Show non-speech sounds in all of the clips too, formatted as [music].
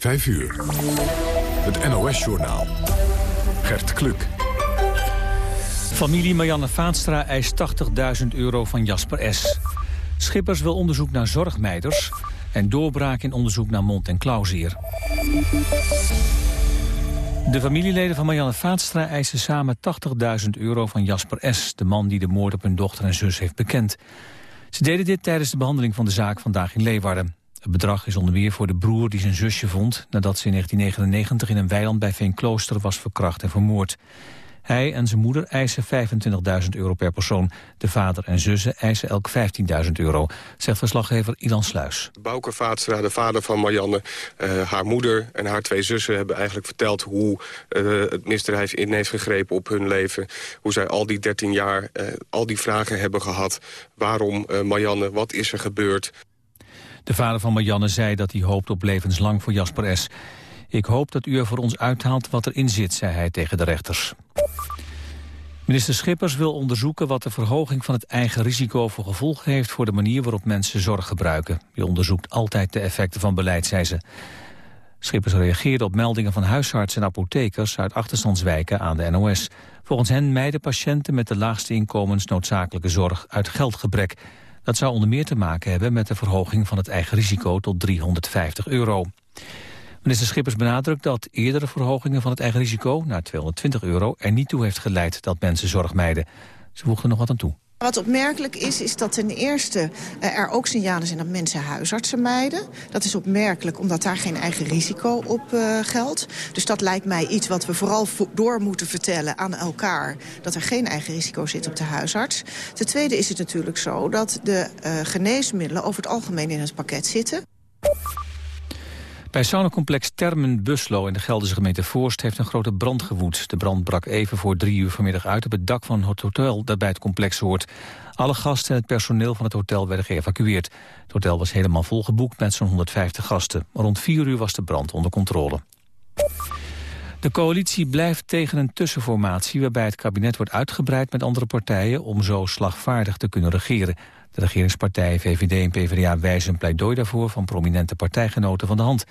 5 uur. Het NOS-journaal. Gert Kluk. Familie Marianne Vaatstra eist 80.000 euro van Jasper S. Schippers wil onderzoek naar zorgmeiders... en doorbraak in onderzoek naar mond- en klauwzeer. De familieleden van Marianne Vaatstra eisen samen 80.000 euro van Jasper S., de man die de moord op hun dochter en zus heeft bekend. Ze deden dit tijdens de behandeling van de zaak vandaag in Leeuwarden. Het bedrag is onder meer voor de broer die zijn zusje vond... nadat ze in 1999 in een weiland bij Veenklooster was verkracht en vermoord. Hij en zijn moeder eisen 25.000 euro per persoon. De vader en zussen eisen elk 15.000 euro, zegt verslaggever Ilan Sluis. Bouke Vaatstra, de vader van Marianne, uh, haar moeder en haar twee zussen... hebben eigenlijk verteld hoe uh, het misdrijf in heeft gegrepen op hun leven. Hoe zij al die 13 jaar uh, al die vragen hebben gehad. Waarom Marianne, wat is er gebeurd? De vader van Marianne zei dat hij hoopt op levenslang voor Jasper S. Ik hoop dat u er voor ons uithaalt wat erin zit, zei hij tegen de rechters. Minister Schippers wil onderzoeken wat de verhoging van het eigen risico voor gevolgen heeft voor de manier waarop mensen zorg gebruiken. Je onderzoekt altijd de effecten van beleid, zei ze. Schippers reageerde op meldingen van huisartsen en apothekers uit achterstandswijken aan de NOS. Volgens hen mijden patiënten met de laagste inkomens noodzakelijke zorg uit geldgebrek. Dat zou onder meer te maken hebben met de verhoging van het eigen risico tot 350 euro. Minister Schippers benadrukt dat eerdere verhogingen van het eigen risico naar 220 euro er niet toe heeft geleid dat mensen zorg mijden. Ze voegde nog wat aan toe. Wat opmerkelijk is, is dat ten eerste uh, er ook signalen zijn dat mensen huisartsen mijden. Dat is opmerkelijk, omdat daar geen eigen risico op uh, geldt. Dus dat lijkt mij iets wat we vooral door moeten vertellen aan elkaar. Dat er geen eigen risico zit op de huisarts. Ten tweede is het natuurlijk zo dat de uh, geneesmiddelen over het algemeen in het pakket zitten. Bij saunacomplex Termen Buslo in de Gelderse gemeente Voorst heeft een grote brand gewoed. De brand brak even voor drie uur vanmiddag uit op het dak van het hotel dat bij het complex hoort. Alle gasten en het personeel van het hotel werden geëvacueerd. Het hotel was helemaal volgeboekt met zo'n 150 gasten. Rond vier uur was de brand onder controle. De coalitie blijft tegen een tussenformatie waarbij het kabinet wordt uitgebreid met andere partijen om zo slagvaardig te kunnen regeren. De regeringspartijen VVD en PvdA wijzen een pleidooi daarvoor van prominente partijgenoten van de hand.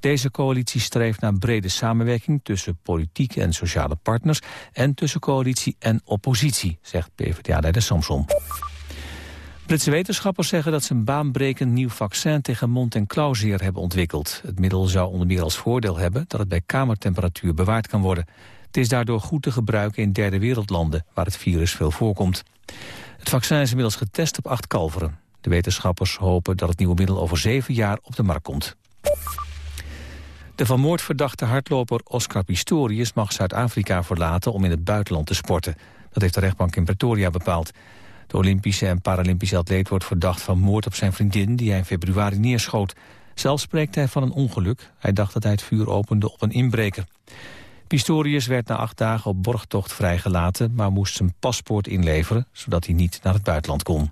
Deze coalitie streeft naar brede samenwerking tussen politieke en sociale partners en tussen coalitie en oppositie, zegt PvdA-leider Samson. Britse wetenschappers zeggen dat ze een baanbrekend nieuw vaccin tegen mond- en klauwzeer hebben ontwikkeld. Het middel zou onder meer als voordeel hebben dat het bij kamertemperatuur bewaard kan worden. Het is daardoor goed te gebruiken in derde wereldlanden, waar het virus veel voorkomt. Het vaccin is inmiddels getest op acht kalveren. De wetenschappers hopen dat het nieuwe middel over zeven jaar op de markt komt. De van moord verdachte hardloper Oscar Pistorius mag Zuid-Afrika verlaten om in het buitenland te sporten. Dat heeft de rechtbank in Pretoria bepaald. De Olympische en Paralympische atleet wordt verdacht van moord op zijn vriendin die hij in februari neerschoot. Zelf spreekt hij van een ongeluk. Hij dacht dat hij het vuur opende op een inbreker. Pistorius werd na acht dagen op borgtocht vrijgelaten... maar moest zijn paspoort inleveren, zodat hij niet naar het buitenland kon.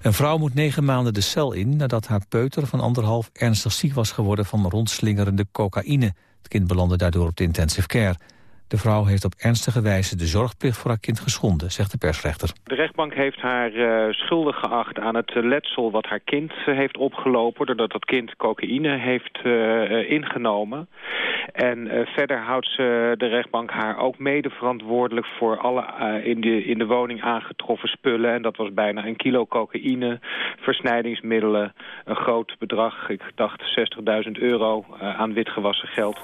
Een vrouw moet negen maanden de cel in nadat haar peuter van anderhalf ernstig ziek was geworden van rondslingerende cocaïne. Het kind belandde daardoor op de intensive care. De vrouw heeft op ernstige wijze de zorgplicht voor haar kind geschonden, zegt de persrechter. De rechtbank heeft haar uh, schuldig geacht aan het letsel wat haar kind uh, heeft opgelopen... doordat dat kind cocaïne heeft uh, ingenomen. En verder houdt ze de rechtbank haar ook mede verantwoordelijk... voor alle in, de, in de woning aangetroffen spullen. En dat was bijna een kilo cocaïne, versnijdingsmiddelen... een groot bedrag, ik dacht 60.000 euro aan witgewassen geld.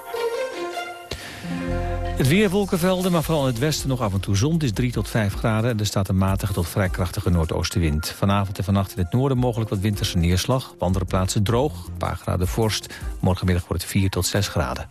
Het weer wolkenvelden, maar vooral in het westen nog af en toe zon. Het is 3 tot 5 graden en er staat een matige tot vrij krachtige noordoostenwind. Vanavond en vannacht in het noorden mogelijk wat winterse neerslag. Op plaatsen droog, een paar graden vorst. Morgenmiddag wordt het 4 tot 6 graden.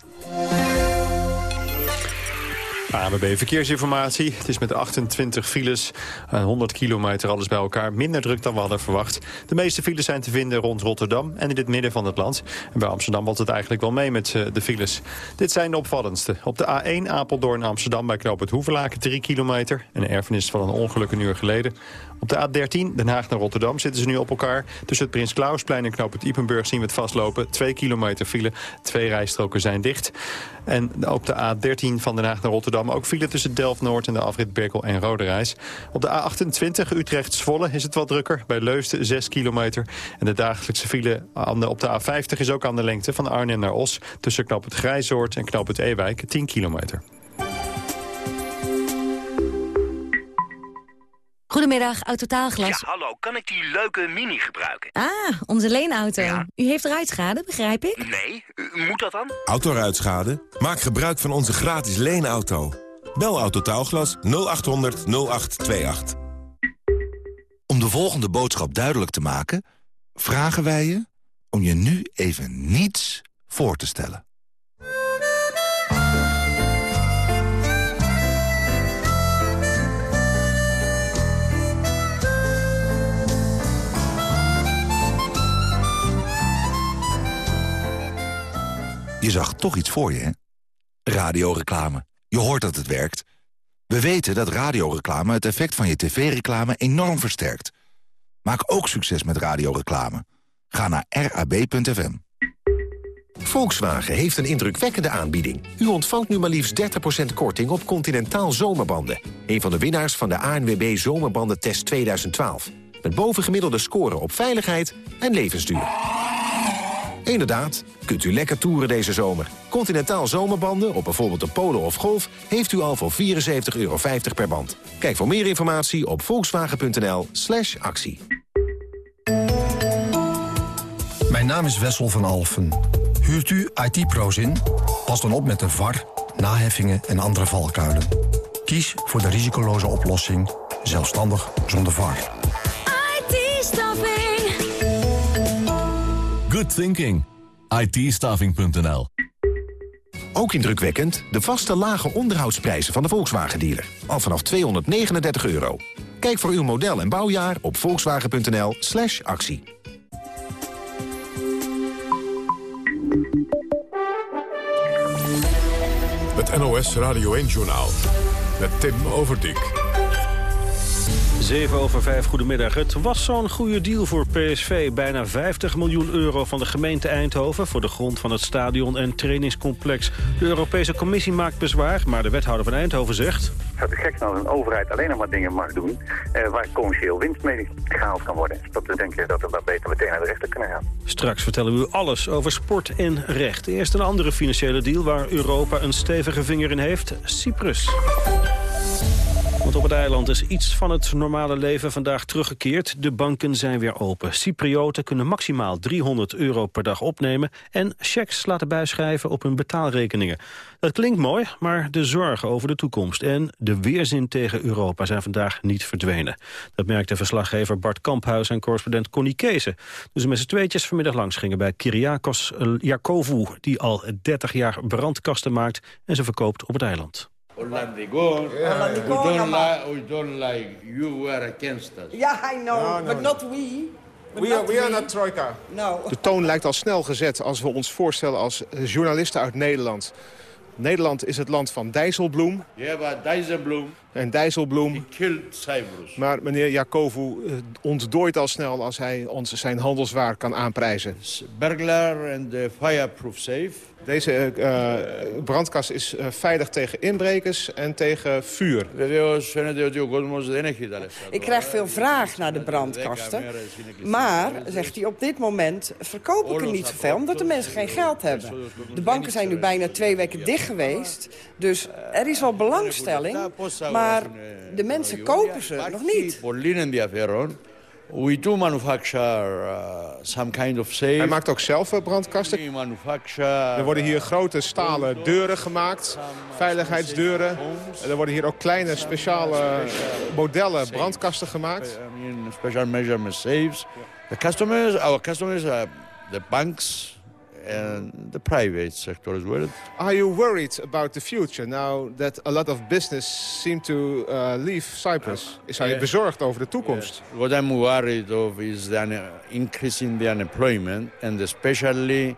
ANWB Verkeersinformatie. Het is met 28 files, 100 kilometer alles bij elkaar. Minder druk dan we hadden verwacht. De meeste files zijn te vinden rond Rotterdam en in het midden van het land. En bij Amsterdam valt het eigenlijk wel mee met de files. Dit zijn de opvallendste. Op de A1 Apeldoorn Amsterdam bij Knoop het Hoevelaken 3 kilometer. Een erfenis van een ongeluk een uur geleden. Op de A13, Den Haag naar Rotterdam, zitten ze nu op elkaar. Tussen het Prins Klausplein en Knoop het Ipenburg zien we het vastlopen. Twee kilometer file, twee rijstroken zijn dicht. En op de A13 van Den Haag naar Rotterdam ook file tussen Delft-Noord en de afrit Berkel en Roderijs. Op de A28 Utrecht-Zwolle is het wat drukker. Bij Leusden 6 kilometer. En de dagelijkse file op de A50 is ook aan de lengte van Arnhem naar Os. Tussen Knoop het Grijzoord en Knoop het Ewijk 10 kilometer. Goedemiddag, Autotaalglas. Ja, hallo. Kan ik die leuke Mini gebruiken? Ah, onze leenauto. U heeft ruitschade, begrijp ik? Nee, u moet dat dan? Autoruitschade? Maak gebruik van onze gratis leenauto. Bel Autotaalglas 0800 0828. Om de volgende boodschap duidelijk te maken... vragen wij je om je nu even niets voor te stellen. Je zag toch iets voor je, hè? Radioreclame. Je hoort dat het werkt. We weten dat radioreclame het effect van je tv-reclame enorm versterkt. Maak ook succes met radioreclame. Ga naar rab.fm. Volkswagen heeft een indrukwekkende aanbieding. U ontvangt nu maar liefst 30% korting op Continentaal Zomerbanden. Een van de winnaars van de ANWB Zomerbandentest 2012. Met bovengemiddelde scoren op veiligheid en levensduur. Inderdaad, kunt u lekker toeren deze zomer. Continentaal zomerbanden op bijvoorbeeld de Polo of Golf... heeft u al voor 74,50 euro per band. Kijk voor meer informatie op volkswagen.nl slash actie. Mijn naam is Wessel van Alfen. Huurt u IT-pro's in? Pas dan op met de VAR, naheffingen en andere valkuilen. Kies voor de risicoloze oplossing, zelfstandig zonder VAR. IT-staffing. Good thinking. it Ook indrukwekkend de vaste lage onderhoudsprijzen van de Volkswagen-dealer. Al vanaf 239 euro. Kijk voor uw model en bouwjaar op volkswagen.nl slash actie. Het NOS Radio 1-journaal. Met Tim Overdijk. 7 over 5, goedemiddag. Het was zo'n goede deal voor PSV. Bijna 50 miljoen euro van de gemeente Eindhoven... voor de grond van het stadion en trainingscomplex. De Europese Commissie maakt bezwaar, maar de wethouder van Eindhoven zegt... Het is gek als een overheid alleen nog maar dingen mag doen... Eh, waar commercieel winst mee gehaald kan worden. Dat we denken dat we maar beter meteen naar de rechter kunnen gaan. Straks vertellen we u alles over sport en recht. Eerst een andere financiële deal waar Europa een stevige vinger in heeft. Cyprus. Op het eiland is iets van het normale leven vandaag teruggekeerd. De banken zijn weer open. Cyprioten kunnen maximaal 300 euro per dag opnemen... en checks laten bijschrijven op hun betaalrekeningen. Dat klinkt mooi, maar de zorgen over de toekomst... en de weerzin tegen Europa zijn vandaag niet verdwenen. Dat merkte verslaggever Bart Kamphuis en correspondent Connie Keese. Dus met z'n tweetjes vanmiddag langs gingen bij Kyriakos Jakovu... die al 30 jaar brandkasten maakt en ze verkoopt op het eiland. Hollandigon. Yeah. We, don't like, we don't like you were against us. Yeah, I know, no, no, but not we. But we, are, we, are not Troika. No. De toon lijkt al snel gezet als we ons voorstellen als journalisten uit Nederland. Nederland is het land van Dijsselbloem. Ja, maar Dijsselbloem. En Dijsselbloem. Maar meneer Jakovu eh, ontdooit al snel als hij ons zijn handelswaar kan aanprijzen. Burglar and fireproof safe. Deze uh, brandkast is uh, veilig tegen inbrekers en tegen vuur. Ik krijg veel vraag naar de brandkasten. Maar, zegt hij, op dit moment verkoop ik er niet zoveel... omdat de mensen geen geld hebben. De banken zijn nu bijna twee weken dicht geweest. Dus er is wel belangstelling, maar de mensen kopen ze nog niet. We do manufacture uh, some kind of safe. Hij maakt ook zelf eh, brandkasten. Er worden hier grote stalen deuren gemaakt, veiligheidsdeuren. Er worden hier ook kleine speciale modellen brandkasten gemaakt. I mean, special measurement safes. The customers, our customers, are the banks, and the private sector as well. Are you worried about the future now that a lot of business seem to uh, leave Cyprus? Is hij bezorgd over de toekomst? Yes. What I'm worried of is the increase in the unemployment and especially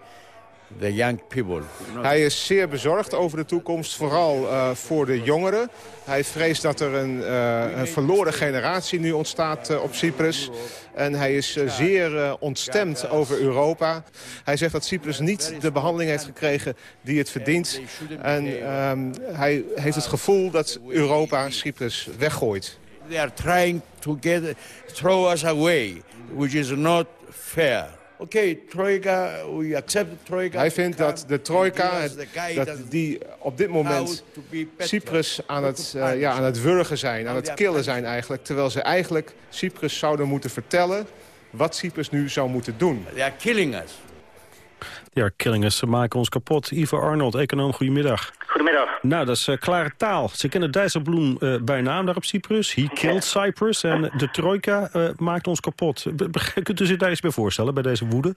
the young people. Hij is zeer bezorgd over de toekomst, vooral uh, voor de jongeren. Hij vreest dat er een, uh, een verloren generatie nu ontstaat uh, op Cyprus. En hij is zeer ontstemd over Europa. Hij zegt dat Cyprus niet de behandeling heeft gekregen die het verdient. En um, hij heeft het gevoel dat Europa Cyprus weggooit. They are trying to get, throw us away, which is not fair. Oké, okay, trojka, we accept the trojka. Hij vindt dat de trojka, dat die op dit moment Cyprus aan het, uh, ja, aan het wurgen zijn, aan het killen zijn eigenlijk. Terwijl ze eigenlijk Cyprus zouden moeten vertellen wat Cyprus nu zou moeten doen. They are killing us. Ja, Killingers, ze maken ons kapot. Ivo Arnold, econoom, goedemiddag. Goedemiddag. Nou, dat is uh, klare taal. Ze kennen Dijsselbloem uh, bij naam daar op Cyprus. He killed Cyprus. En de trojka uh, maakt ons kapot. Kunt u zich daar iets bij voorstellen, bij deze woede?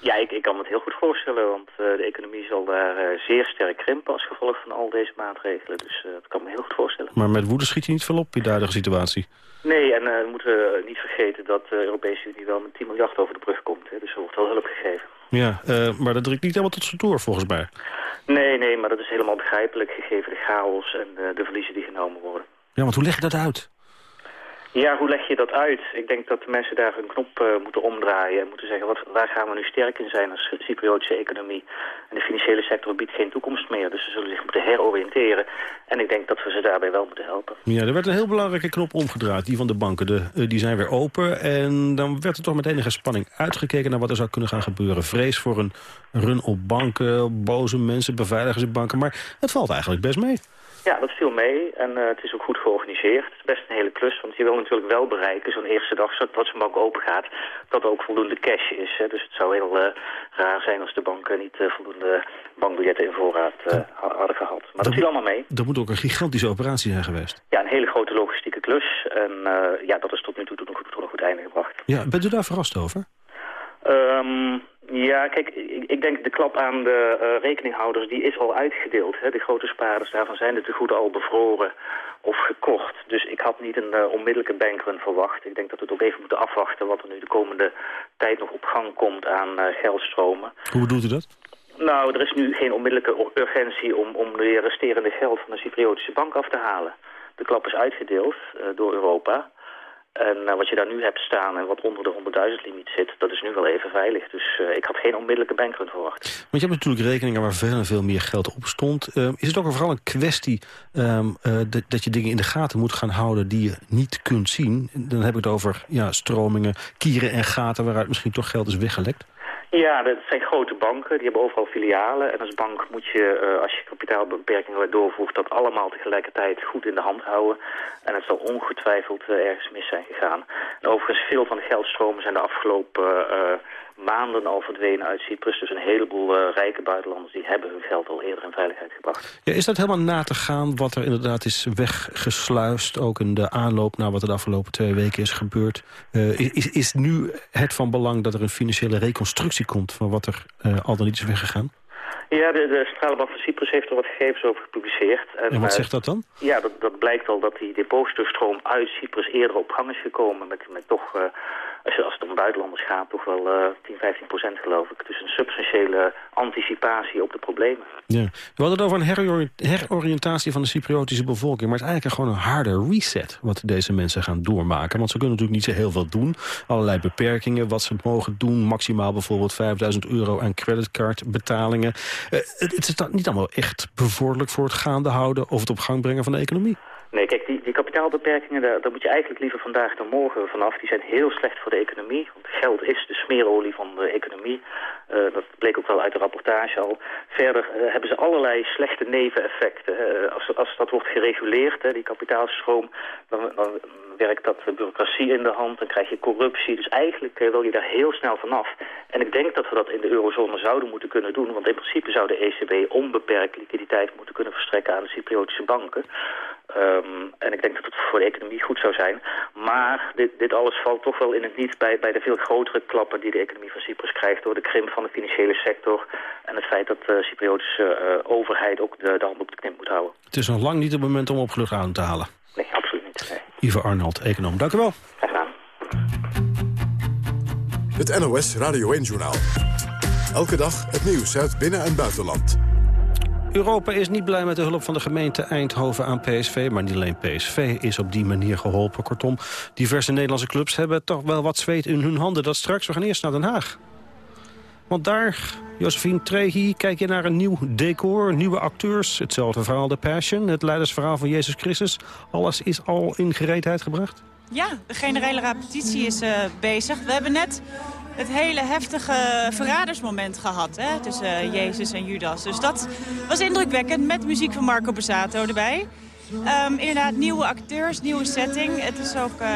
Ja, ik, ik kan me het heel goed voorstellen. Want de economie zal daar zeer sterk krimpen als gevolg van al deze maatregelen. Dus dat kan me heel goed voorstellen. Maar met woede schiet je niet veel op in de huidige situatie? Nee, en we moeten niet vergeten dat de Europese Unie wel met 10 miljard over de brug komt. Hè. Dus er wordt wel hulp gegeven. Ja, uh, maar dat drukt niet helemaal tot zijn door volgens mij. Nee, nee, maar dat is helemaal begrijpelijk gegeven de chaos en uh, de verliezen die genomen worden. Ja, want hoe leg je dat uit? Ja, hoe leg je dat uit? Ik denk dat de mensen daar hun knop uh, moeten omdraaien en moeten zeggen... Wat, waar gaan we nu sterk in zijn als Cypriotische economie? En de financiële sector biedt geen toekomst meer, dus ze zullen zich moeten heroriënteren. En ik denk dat we ze daarbij wel moeten helpen. Ja, er werd een heel belangrijke knop omgedraaid, die van de banken. De, uh, die zijn weer open en dan werd er toch met enige spanning uitgekeken... naar wat er zou kunnen gaan gebeuren. Vrees voor een run op banken, boze mensen, beveiligers in banken. Maar het valt eigenlijk best mee. Ja, dat viel mee en uh, het is ook goed georganiseerd. Het is best een hele klus, want je wil natuurlijk wel bereiken, zo'n eerste dag dat zo'n bank open gaat, dat er ook voldoende cash is. Hè. Dus het zou heel uh, raar zijn als de banken niet uh, voldoende bankbiljetten in voorraad hadden gehad. Maar dat, dat viel allemaal mee. Dat moet ook een gigantische operatie zijn geweest. Ja, een hele grote logistieke klus. En ja, dat is tot nu toe tot een goed, tot een goed einde gebracht. Ja, bent u daar verrast over? Um, ja, kijk, ik, ik, denk de klap aan de uh, rekeninghouders, die is al uitgedeeld. Hè. De grote spaarders, daarvan zijn de tegoeden al bevroren of gekocht. Dus ik had niet een uh, onmiddellijke bankrun verwacht. Ik denk dat we het ook even moeten afwachten wat er nu de komende tijd nog op gang komt aan uh, geldstromen. Hoe bedoelt u dat? Nou, er is nu geen onmiddellijke urgentie om, om de resterende geld van de Cypriotische bank af te halen. De klap is uitgedeeld door Europa. En uh, wat je daar nu hebt staan en wat onder de 100.000 limiet zit, dat is nu wel even veilig. Dus uh, ik had geen onmiddellijke bankrun verwacht. Want je hebt natuurlijk rekeningen waar veel en veel meer geld op stond. Uh, is het ook vooral een kwestie um, dat je dingen in de gaten moet gaan houden die je niet kunt zien? Dan heb ik het over ja, stromingen, kieren en gaten waaruit misschien toch geld is weggelekt. Ja, dat zijn grote banken. Die hebben overal filialen. En als bank moet je, uh, als je kapitaalbeperkingen doorvoert... dat allemaal tegelijkertijd goed in de hand houden. En het zal ongetwijfeld uh, ergens mis zijn gegaan. En overigens, veel van de geldstromen zijn de afgelopen uh, maanden al verdwenen uit Cyprus. Dus een heleboel uh, rijke buitenlanders die hebben hun geld al eerder in veiligheid gebracht. Ja, is dat helemaal na te gaan wat er inderdaad is weggesluist? Ook in de aanloop naar wat er de afgelopen twee weken is gebeurd. Uh, is, is nu het van belang dat er een financiële reconstructie komt... van wat er uh, al dan niet is weggegaan? Ja, de, de Centrale Bank van Cyprus heeft er wat gegevens over gepubliceerd. En, en wat zegt dat dan? Ja, dat, dat blijkt al dat die depositostroom uit Cyprus eerder op gang is gekomen... met, met toch als, je, als het om buitenlanders gaat, toch wel uh, 10, 15 procent geloof ik. Dus een substantiële anticipatie op de problemen. Ja. We hadden het over een heroriëntatie van de Cypriotische bevolking. Maar het is eigenlijk gewoon een harde reset wat deze mensen gaan doormaken. Want ze kunnen natuurlijk niet zo heel veel doen. Allerlei beperkingen, wat ze mogen doen. Maximaal bijvoorbeeld 5000 euro aan creditcardbetalingen. Uh, het, is niet allemaal echt bevorderlijk voor het gaande houden... of het op gang brengen van de economie. Nee, kijk, die, kapitaalbeperkingen, daar, moet je eigenlijk liever vandaag dan morgen vanaf. Die zijn heel slecht voor de economie. Want geld is de smeerolie van de economie. Uh, dat bleek ook wel uit de rapportage al. Verder uh, hebben ze allerlei slechte neveneffecten. Uh, als, als dat wordt gereguleerd, die kapitaalstroom, dan, dan werkt dat bureaucratie in de hand. Dan krijg je corruptie. Dus eigenlijk wil je daar heel snel vanaf. En ik denk dat we dat in de eurozone zouden moeten kunnen doen. Want in principe zou de ECB onbeperkt liquiditeit moeten kunnen verstrekken aan de Cypriotische banken. Um, en ik denk dat het voor de economie goed zou zijn. Maar dit, dit alles valt toch wel in het niet bij, bij de veel grotere klappen die de economie van Cyprus krijgt door de krimp van de financiële sector en het feit dat de Cypriotische uh, overheid ook de, de hand op de knip moet houden. Het is nog lang niet het moment om opgelucht aan te halen. Nee, absoluut niet. Nee. Ivo Arnold, econoom. Dank u wel. Graag gedaan. Het NOS Radio 1 Journaal. Elke dag het nieuws uit binnen- en buitenland. Europa is niet blij met de hulp van de gemeente Eindhoven aan PSV. Maar niet alleen PSV is op die manier geholpen. Kortom, diverse Nederlandse clubs hebben toch wel wat zweet in hun handen. Dat straks. We gaan eerst naar Den Haag. Want daar, Josephine Trehi, kijk je naar een nieuw decor, nieuwe acteurs. Hetzelfde verhaal, de Passion, het leidersverhaal van Jezus Christus. Alles is al in gereedheid gebracht? Ja, de generele repetitie is uh, bezig. We hebben net het hele heftige verradersmoment gehad hè, tussen uh, Jezus en Judas. Dus dat was indrukwekkend met muziek van Marco Borsato erbij. Um, inderdaad, nieuwe acteurs, nieuwe setting. Het is ook uh,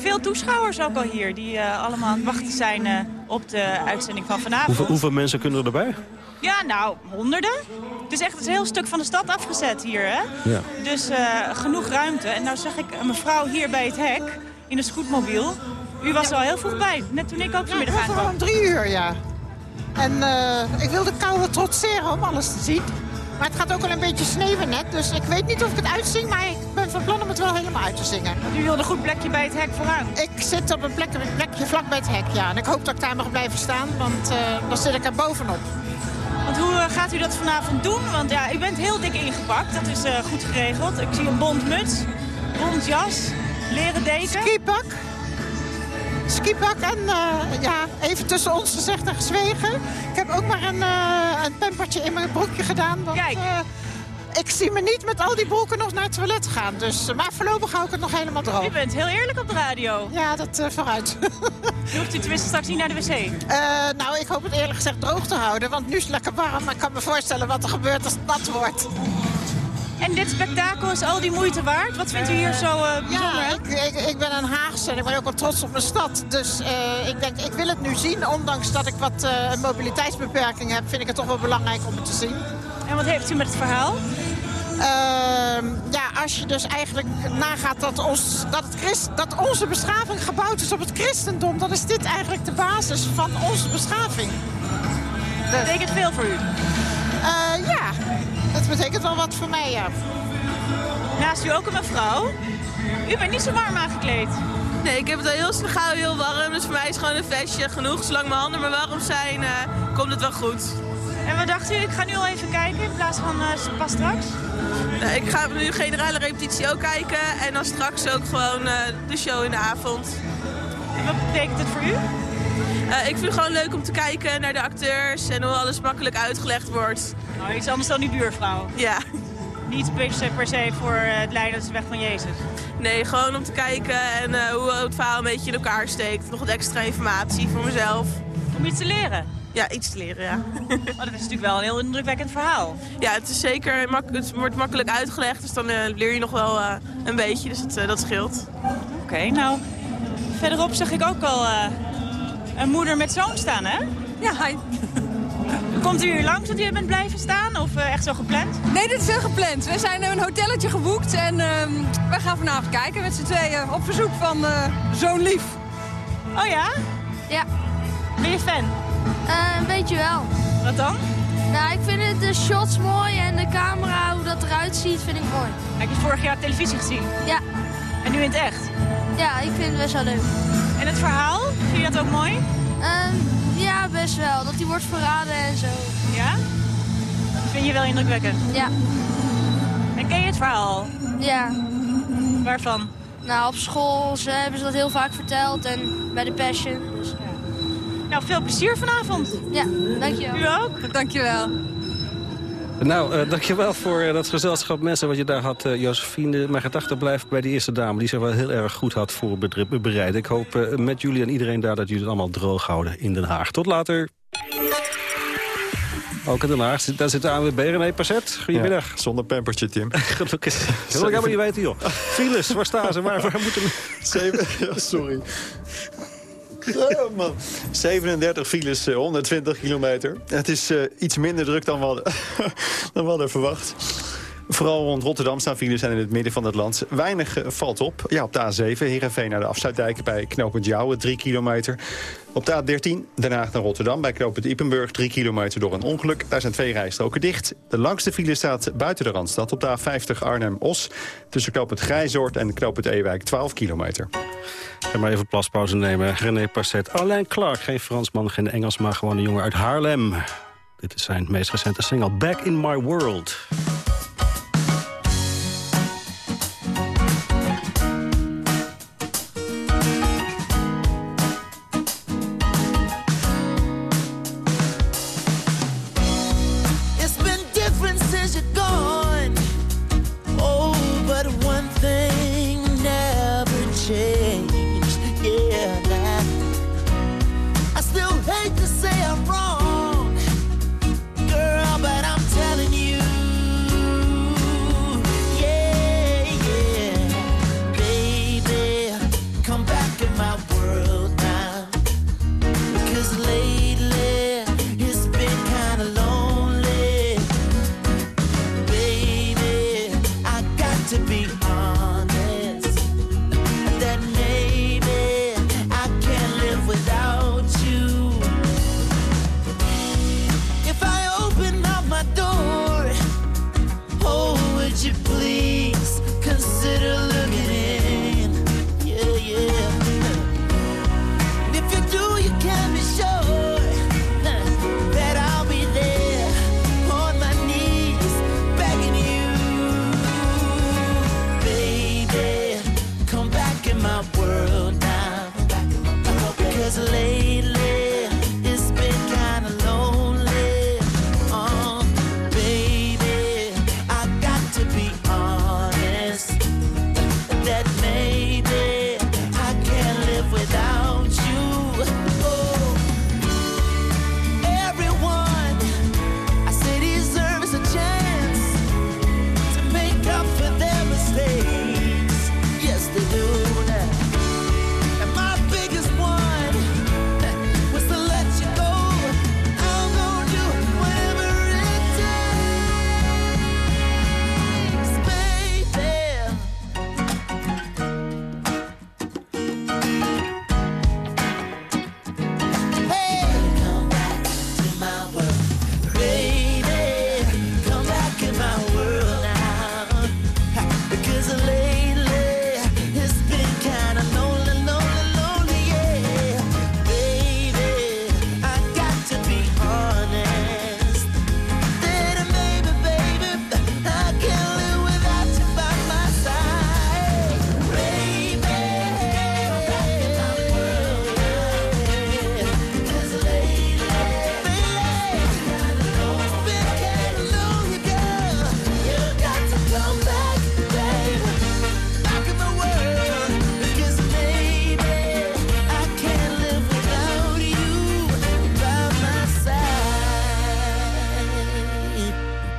veel toeschouwers ook al hier... die uh, allemaal aan het wachten zijn uh, op de uitzending van vanavond. Hoeveel, hoeveel, mensen kunnen er erbij? Ja, nou, honderden. Het is echt een heel stuk van de stad afgezet hier, hè? Ja. Dus genoeg ruimte. En nou zag ik een mevrouw hier bij het hek, in een scootmobiel. U was ja. al heel vroeg bij, net toen ik ook vanmiddag ja, aankwam. om drie uur, ja. En ik wilde koude trotseren om alles te zien. Maar het gaat ook al een beetje sneeuwen net, dus ik weet niet of ik het uitzing, maar ik ben van plan om het wel helemaal uit te zingen. U wilde een goed plekje bij het hek vooraan? Ik zit op een, plek, een plekje vlak bij het hek, ja. En ik hoop dat ik daar mag blijven staan, want uh, dan zit ik er bovenop. Want hoe uh, gaat u dat vanavond doen? Want ja, u bent heel dik ingepakt, dat is uh, goed geregeld. Ik zie een bont muts, bont jas, leren deken. Skipak. Skipak en uh, ja, even tussen ons gezegd en gezwegen. Ik heb ook maar een, uh, een pampertje in mijn broekje gedaan. Want, Kijk. Uh, ik zie me niet met al die broeken nog naar het toilet gaan. Dus, maar voorlopig hou ik het nog helemaal droog. U bent heel eerlijk op de radio. Ja, dat vooruit. U hoeft u tenminste straks niet naar de wc. nou, ik hoop het eerlijk gezegd droog te houden. Want nu is het lekker warm. Maar ik kan me voorstellen wat er gebeurt als het nat wordt. En dit spektakel is al die moeite waard? Wat vindt u hier zo uh, bijzonder? Ja, ik, ik, ik, ben een Haagse en ik ben ook wel trots op mijn stad. Dus uh, ik denk, ik wil het nu zien. Ondanks dat ik wat uh, een mobiliteitsbeperking heb, vind ik het toch wel belangrijk om het te zien. En wat heeft u met het verhaal? Uh, ja, als je dus eigenlijk nagaat dat, ons, dat, het Christ, dat onze beschaving gebouwd is op het christendom... dan is dit eigenlijk de basis van onze beschaving. Dat betekent veel voor u? Ja, dat betekent wel wat voor mij, ja. Naast u ook een mevrouw. U bent niet zo warm aangekleed. Nee, ik heb het al heel snel gauw heel warm. Dus voor mij is het gewoon een vestje genoeg. Zolang mijn handen maar warm zijn, uh, komt het wel goed. En wat dacht u? Ik ga nu al even kijken in plaats van uh, pas straks. Uh, ik ga nu generale repetitie ook kijken. En dan straks ook gewoon de show in de avond. En wat betekent het voor u? Ik vind het gewoon leuk om te kijken naar de acteurs en hoe alles makkelijk uitgelegd wordt. Nou, iets anders dan die buurvrouw. Ja. Niet per se, per se voor het leidersweg van Jezus. Nee, gewoon om te kijken en uh, hoe het verhaal een beetje in elkaar steekt. Nog wat extra informatie voor mezelf. Om iets te leren? Ja, iets te leren, ja. Maar [laughs] dat is natuurlijk wel een heel indrukwekkend verhaal. Ja, het is zeker, het wordt makkelijk uitgelegd, dus dan uh, leer je nog wel uh, een beetje, dus het, dat scheelt. Oké, okay, nou, verderop zag ik ook al een moeder met zoon staan, hè? Ja, hi. [laughs] Komt u hier langs dat u bent blijven staan of uh, echt zo gepland? Nee, dit is heel gepland. We zijn een hotelletje geboekt en uh, we gaan vanavond kijken met z'n tweeën op verzoek van uh, zo'n lief. Oh ja? Ja. Ben je fan? een beetje wel. Wat dan? Nou, ik vind het de shots mooi en de camera, hoe dat eruit ziet, vind ik mooi. Heb je vorig jaar televisie gezien? Ja. En nu in het echt? Ja, ik vind het best wel leuk. En het verhaal, vind je dat ook mooi? Ja, best wel. Dat die wordt verraden en zo. Ja? Vind je wel indrukwekkend? Ja. En ken je het verhaal? Ja. Waarvan? Nou, op school ze hebben ze dat heel vaak verteld en bij de Passion. Dus. Ja. Nou, veel plezier vanavond. Ja, dankjewel. U ook? Dankjewel. Nou, uh, dankjewel voor uh, dat gezelschap mensen wat je daar had, uh, Josephine. Mijn gedachten blijft bij de eerste dame, die zich wel heel erg goed had voor bereid. Ik hoop met jullie en iedereen daar dat jullie het allemaal droog houden in Den Haag. Tot later. Ook in Den Haag, daar zit de ANWB, René Passet. Goedemiddag. Ja, zonder pampertje, Tim. [laughs] Gelukkig. Dat wil ik helemaal niet weten, joh. Files, waar staan ze? Waar, waar moeten we... Zeven, ja, sorry. [laughs] Oh, man. 37 files, 120 kilometer. Het is uh, iets minder druk dan we hadden, [laughs] dan we hadden verwacht. Vooral rond Rotterdam staan files en in het midden van het land. Weinig eh, valt op. Ja, op de A7, Heerenveen naar de afsluitdijk bij knooppunt Jouwen, 3 kilometer. Op de A13, Den Haag naar Rotterdam bij knooppunt Ippenburg... 3 kilometer door een ongeluk. Daar zijn twee rijstroken dicht. De langste file staat buiten de Randstad op de A50 Arnhem-Os... tussen knooppunt Grijzoord en knooppunt Ewijk, 12 kilometer. Ga maar even plaspauze nemen. René Passet, Alain Clark, geen Fransman, geen Engels... maar gewoon een jongen uit Haarlem. Dit is zijn meest recente single, Back in My World.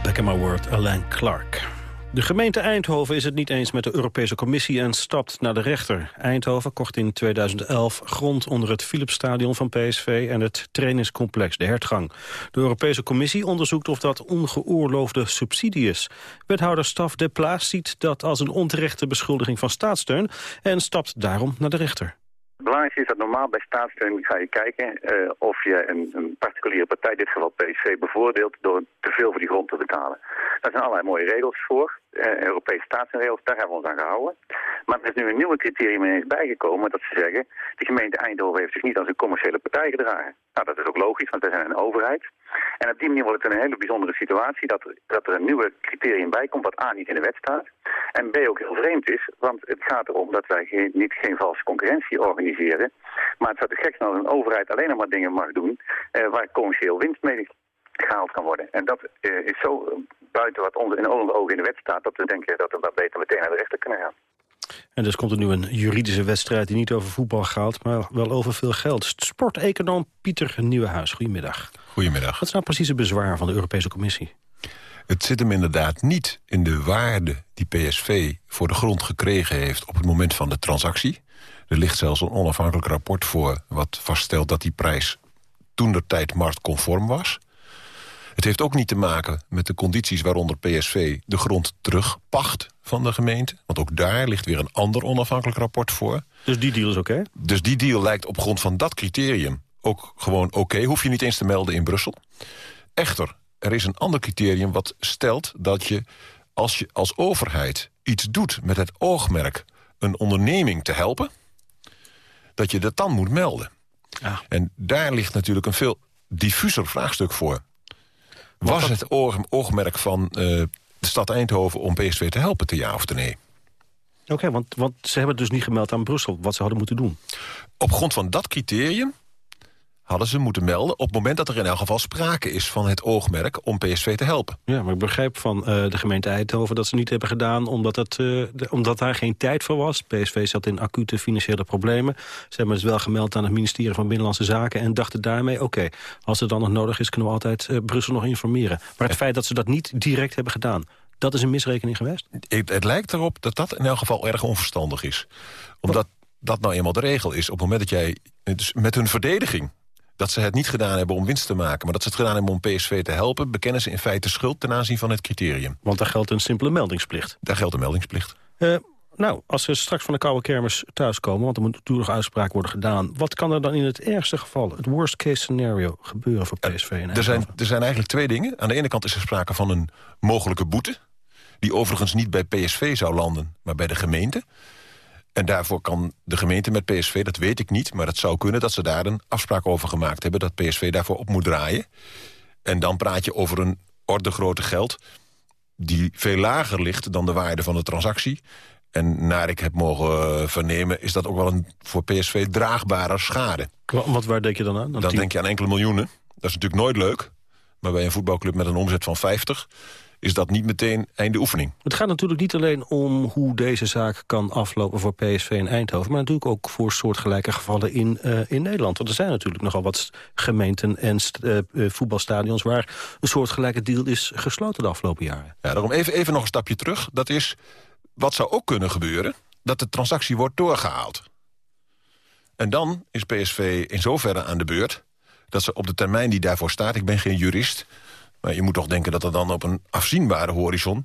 Back in my world, Alain Clark. De gemeente Eindhoven is het niet eens met de Europese Commissie en stapt naar de rechter. Eindhoven kocht in 2011 grond onder het Philipsstadion van PSV en het trainingscomplex De Hertgang. De Europese Commissie onderzoekt of dat ongeoorloofde subsidie is. Wethouder Staf de Plaas ziet dat als een onterechte beschuldiging van staatssteun en stapt daarom naar de rechter. Het belangrijkste is dat normaal bij staatssteun ga je kijken eh, of je een, een particuliere partij, in dit geval PSV, bevoordeelt door te veel voor die grond te betalen. Daar zijn allerlei mooie regels voor, eh, Europese staatsregels, daar hebben we ons aan gehouden. Maar er is nu een nieuwe criterium ineens bijgekomen dat ze zeggen, de gemeente Eindhoven heeft zich niet als een commerciële partij gedragen. Nou, dat is ook logisch, want wij zijn een overheid. En op die manier wordt het een hele bijzondere situatie dat dat er een nieuwe criterium bij komt wat A niet in de wet staat. En B ook heel vreemd is, want het gaat erom dat wij niet geen valse concurrentie organiseren. Maar het zou te gek zijn als een overheid alleen nog maar dingen mag doen eh, waar commercieel winst mee gehaald kan worden. En dat eh, is zo eh, buiten wat onze, in onze ogen in de wet staat, dat we denken dat we beter meteen naar de rechter kunnen gaan. En dus komt er nu een juridische wedstrijd die niet over voetbal gaat, maar wel over veel geld. Sporteconoom Pieter Nieuwenhuis, goedemiddag. Goedemiddag. Wat is nou precies het bezwaar van de Europese Commissie? Het zit hem inderdaad niet in de waarde die PSV voor de grond gekregen heeft op het moment van de transactie. Er ligt zelfs een onafhankelijk rapport voor wat vaststelt dat die prijs toen de tijd marktconform was. Het heeft ook niet te maken met de condities waaronder PSV de grond terugpacht van de gemeente. Want ook daar ligt weer een ander onafhankelijk rapport voor. Dus die deal is oké? Dus die deal lijkt op grond van dat criterium ook gewoon oké. Hoef je niet eens te melden in Brussel. Echter, er is een ander criterium wat stelt dat je als je als overheid iets doet met het oogmerk een onderneming te helpen, dat je dat dan moet melden. Ja. En daar ligt natuurlijk een veel diffuser vraagstuk voor. Was het oog- oogmerk van eh, de stad Eindhoven om PSV te helpen, te ja of te nee? Oké, want, want ze hebben het dus niet gemeld aan Brussel wat ze hadden moeten doen. Op grond van dat criterium hadden ze moeten melden... op het moment dat er in elk geval sprake is van het oogmerk om PSV te helpen. Ja, maar ik begrijp van eh, de gemeente Eindhoven dat ze niet hebben gedaan... Omdat, het, eh, de- omdat daar geen tijd voor was. PSV zat in acute financiële problemen. Ze hebben het wel gemeld aan het ministerie van Binnenlandse Zaken... en dachten daarmee, oké, als het dan nog nodig is... kunnen we altijd eh, Brussel nog informeren. Maar het feit dat ze dat niet direct hebben gedaan... dat is een misrekening geweest? Het, het lijkt erop dat dat in elk geval erg onverstandig is. Omdat dat nou eenmaal de regel is. Op het moment dat jij dus met hun verdediging... dat ze het niet gedaan hebben om winst te maken... maar dat ze het gedaan hebben om PSV te helpen... bekennen ze in feite schuld ten aanzien van het criterium. Want daar geldt een simpele meldingsplicht. Daar geldt een meldingsplicht. Eh, nou, als ze straks van de koude kermis thuiskomen... want er moet natuurlijk uitspraak worden gedaan... wat kan er dan in het ergste geval, het worst case scenario... gebeuren voor PSV en Er zijn, er zijn eigenlijk twee dingen. Aan de ene kant is er sprake van een mogelijke boete... die overigens niet bij PSV zou landen, maar bij de gemeente. En daarvoor kan de gemeente met PSV, dat weet ik niet... maar het zou kunnen dat ze daar een afspraak over gemaakt hebben... dat PSV daarvoor op moet draaien. En dan praat je over een orde grote geld... die veel lager ligt dan de waarde van de transactie. En naar ik heb mogen vernemen... is dat ook wel een voor PSV draagbare schade. Wa- Wat, waar denk je dan aan? Dan denk je aan enkele miljoenen. Dat is natuurlijk nooit leuk. Maar bij een voetbalclub met een omzet van 50... is dat niet meteen einde oefening. Het gaat natuurlijk niet alleen om hoe deze zaak kan aflopen voor PSV in Eindhoven... maar natuurlijk ook voor soortgelijke gevallen in, eh, in Nederland. Want er zijn natuurlijk nogal wat gemeenten en eh, eh, voetbalstadions... waar een soortgelijke deal is gesloten de afgelopen jaren. Ja, daarom even, even nog een stapje terug. Dat is, wat zou ook kunnen gebeuren... dat de transactie wordt doorgehaald. En dan is PSV in zoverre aan de beurt... dat ze op de termijn die daarvoor staat... ik ben geen jurist... maar je moet toch denken dat er dan op een afzienbare horizon...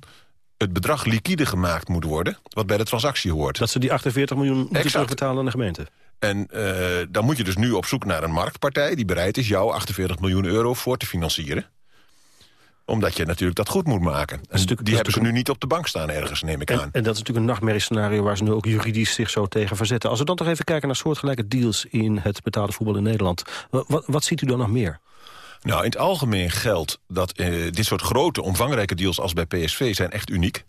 het bedrag liquide gemaakt moet worden... wat bij de transactie hoort. Dat ze die 48 miljoen moeten Exact. terugbetalen aan de gemeente. En eh, dan moet je dus nu op zoek naar een marktpartij... die bereid is jou 48 miljoen euro voor te financieren omdat je natuurlijk dat goed moet maken. En die hebben ze nu niet op de bank staan ergens, neem ik En, aan. en dat is natuurlijk een nachtmerriescenario waar ze nu ook juridisch zich zo tegen verzetten. Als we dan toch even kijken naar soortgelijke deals in het betaalde voetbal in Nederland. Wa- Wat, wat ziet u dan nog meer? Nou, in het algemeen geldt dat eh, dit soort grote, omvangrijke deals als bij PSV zijn echt uniek.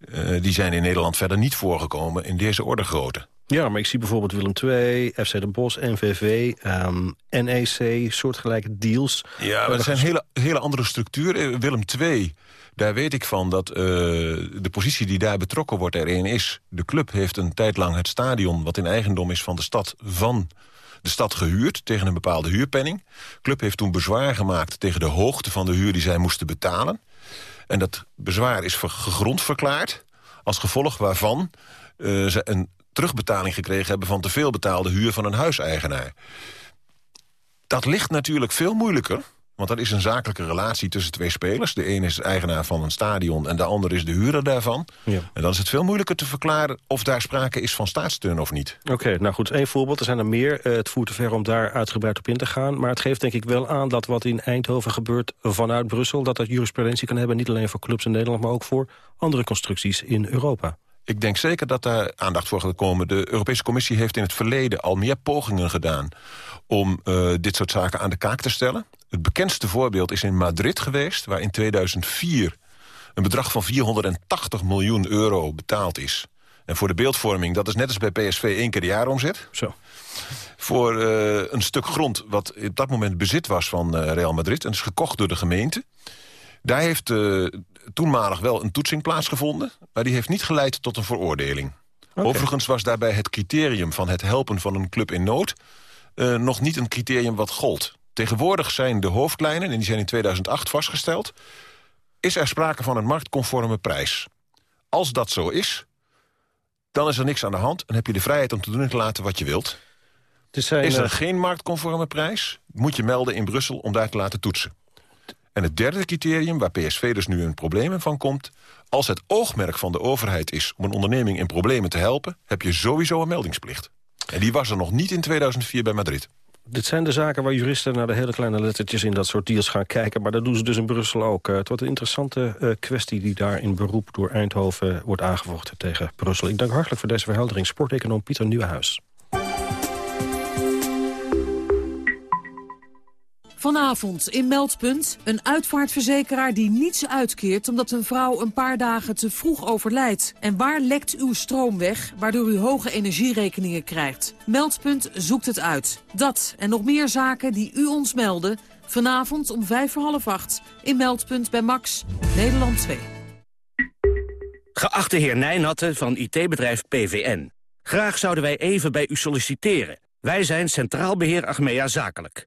Eh, die zijn in Nederland verder niet voorgekomen in deze orde grootte. Ja, maar ik zie bijvoorbeeld Willem II, FC Den Bosch, NVV, ehm, NEC, soortgelijke deals. Ja, maar er zijn hele, hele andere structuren. Willem II, daar weet ik van dat eh, de positie die daar betrokken wordt erin is... de club heeft een tijd lang het stadion, wat in eigendom is van de stad... van de stad gehuurd tegen een bepaalde huurpenning. De club heeft toen bezwaar gemaakt tegen de hoogte van de huur die zij moesten betalen. En dat bezwaar is gegrond verklaard... als gevolg waarvan eh, ze een terugbetaling gekregen hebben... van te veel betaalde huur van een huiseigenaar. Dat ligt natuurlijk veel moeilijker. Want dat is een zakelijke relatie tussen twee spelers. De een is eigenaar van een stadion en de ander is de huurder daarvan. Ja. En dan is het veel moeilijker te verklaren of daar sprake is van staatssteun of niet. Oké, nou goed, één voorbeeld. Er zijn er meer. Eh, het voert te ver om daar uitgebreid op in te gaan. Maar het geeft denk ik wel aan dat wat in Eindhoven gebeurt vanuit Brussel... dat dat jurisprudentie kan hebben, niet alleen voor clubs in Nederland... maar ook voor andere constructies in Europa. Ik denk zeker dat daar aandacht voor gaat komen. De Europese Commissie heeft in het verleden al meer pogingen gedaan... om eh, dit soort zaken aan de kaak te stellen. Het bekendste voorbeeld is in Madrid geweest... waar in 2004 een bedrag van 480 miljoen euro betaald is. En voor de beeldvorming, dat is net als bij PSV één keer de jaaromzet. Zo. Voor eh, een stuk grond wat op dat moment bezit was van eh, Real Madrid... en is gekocht door de gemeente. Daar heeft eh, toenmalig wel een toetsing plaatsgevonden... maar die heeft niet geleid tot een veroordeling. Overigens was daarbij het criterium van het helpen van een club in nood... nog niet een criterium wat gold. Tegenwoordig zijn de hoofdlijnen, en die zijn in 2008 vastgesteld... is er sprake van een marktconforme prijs. Als dat zo is, dan is er niks aan de hand... en heb je de vrijheid om te doen en te laten wat je wilt. Zijn, is er geen marktconforme prijs, moet je melden in Brussel om daar te laten toetsen. En het derde criterium, waar PSV dus nu een probleem van komt... als het oogmerk van de overheid is om een onderneming in problemen te helpen... heb je sowieso een meldingsplicht. En die was er nog niet in 2004 bij Madrid. Dit zijn de zaken waar juristen naar de hele kleine lettertjes in dat soort deals gaan kijken. Maar dat doen ze dus in Brussel ook. Eh, het wordt een interessante uh, kwestie die daar in beroep door Eindhoven wordt aangevochten tegen Brussel. Ik dank hartelijk voor deze verheldering. Sporteconoom Pieter Nieuwenhuis. Vanavond in Meldpunt een uitvaartverzekeraar die niets uitkeert... omdat een vrouw een paar dagen te vroeg overlijdt. En waar lekt uw stroom weg, waardoor u hoge energierekeningen krijgt? Meldpunt zoekt het uit. Dat en nog meer zaken die u ons melden... vanavond om vijf voor half acht in Meldpunt bij Max, Nederland 2. Geachte heer Nijnatte van IT-bedrijf PVN. Graag zouden wij even bij u solliciteren. Wij zijn Centraal Beheer Achmea Zakelijk.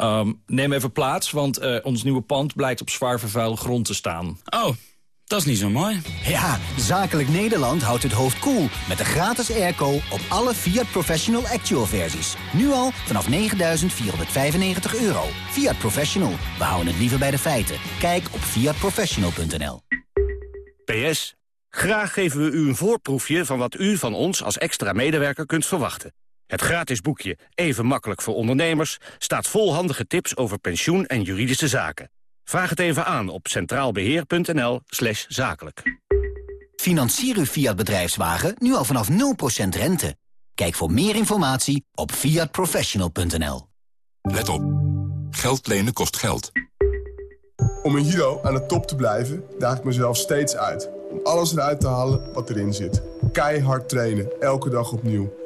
Um, neem even plaats, want uh, ons nieuwe pand blijkt op zwaar vervuilde grond te staan. Oh, dat is niet zo mooi. Ja, Zakelijk Nederland houdt het hoofd koel cool met de gratis airco op alle Fiat Professional Actual versies. Nu al vanaf 9.495 euro. Fiat Professional, we houden het liever bij de feiten. Kijk op fiatprofessional.nl. PS, graag geven we u een voorproefje van wat u van ons als extra medewerker kunt verwachten. Het gratis boekje Even makkelijk voor ondernemers staat vol handige tips over pensioen en juridische zaken. Vraag het even aan op centraalbeheer.nl slash zakelijk. Financier uw Fiat bedrijfswagen nu al vanaf 0% rente. Kijk voor meer informatie op fiatprofessional.nl. Let op. Geld lenen kost geld. Om in judo aan de top te blijven, daag ik mezelf steeds uit. Om alles eruit te halen wat erin zit. Keihard trainen, elke dag opnieuw.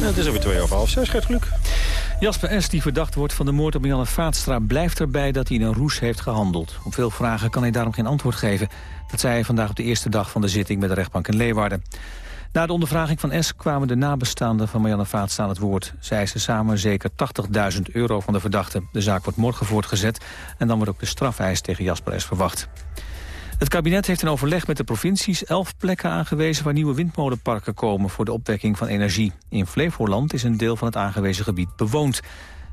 Het is alweer twee over half zes, Gert Gluk. Jasper S., die verdacht wordt van de moord op Janne Vaatstra... blijft erbij dat hij in een roes heeft gehandeld. Op veel vragen kan hij daarom geen antwoord geven. Dat zei hij vandaag op de eerste dag van de zitting... bij de rechtbank in Leeuwarden. Na de ondervraging van S kwamen de nabestaanden van Marianne Vaatstra aan het woord. Zij ze samen zeker 80.000 euro van de verdachte. De zaak wordt morgen voortgezet en dan wordt ook de strafeis tegen Jasper S. verwacht. Het kabinet heeft in overleg met de provincies elf plekken aangewezen... waar nieuwe windmolenparken komen voor de opwekking van energie. In Flevoland is een deel van het aangewezen gebied bewoond.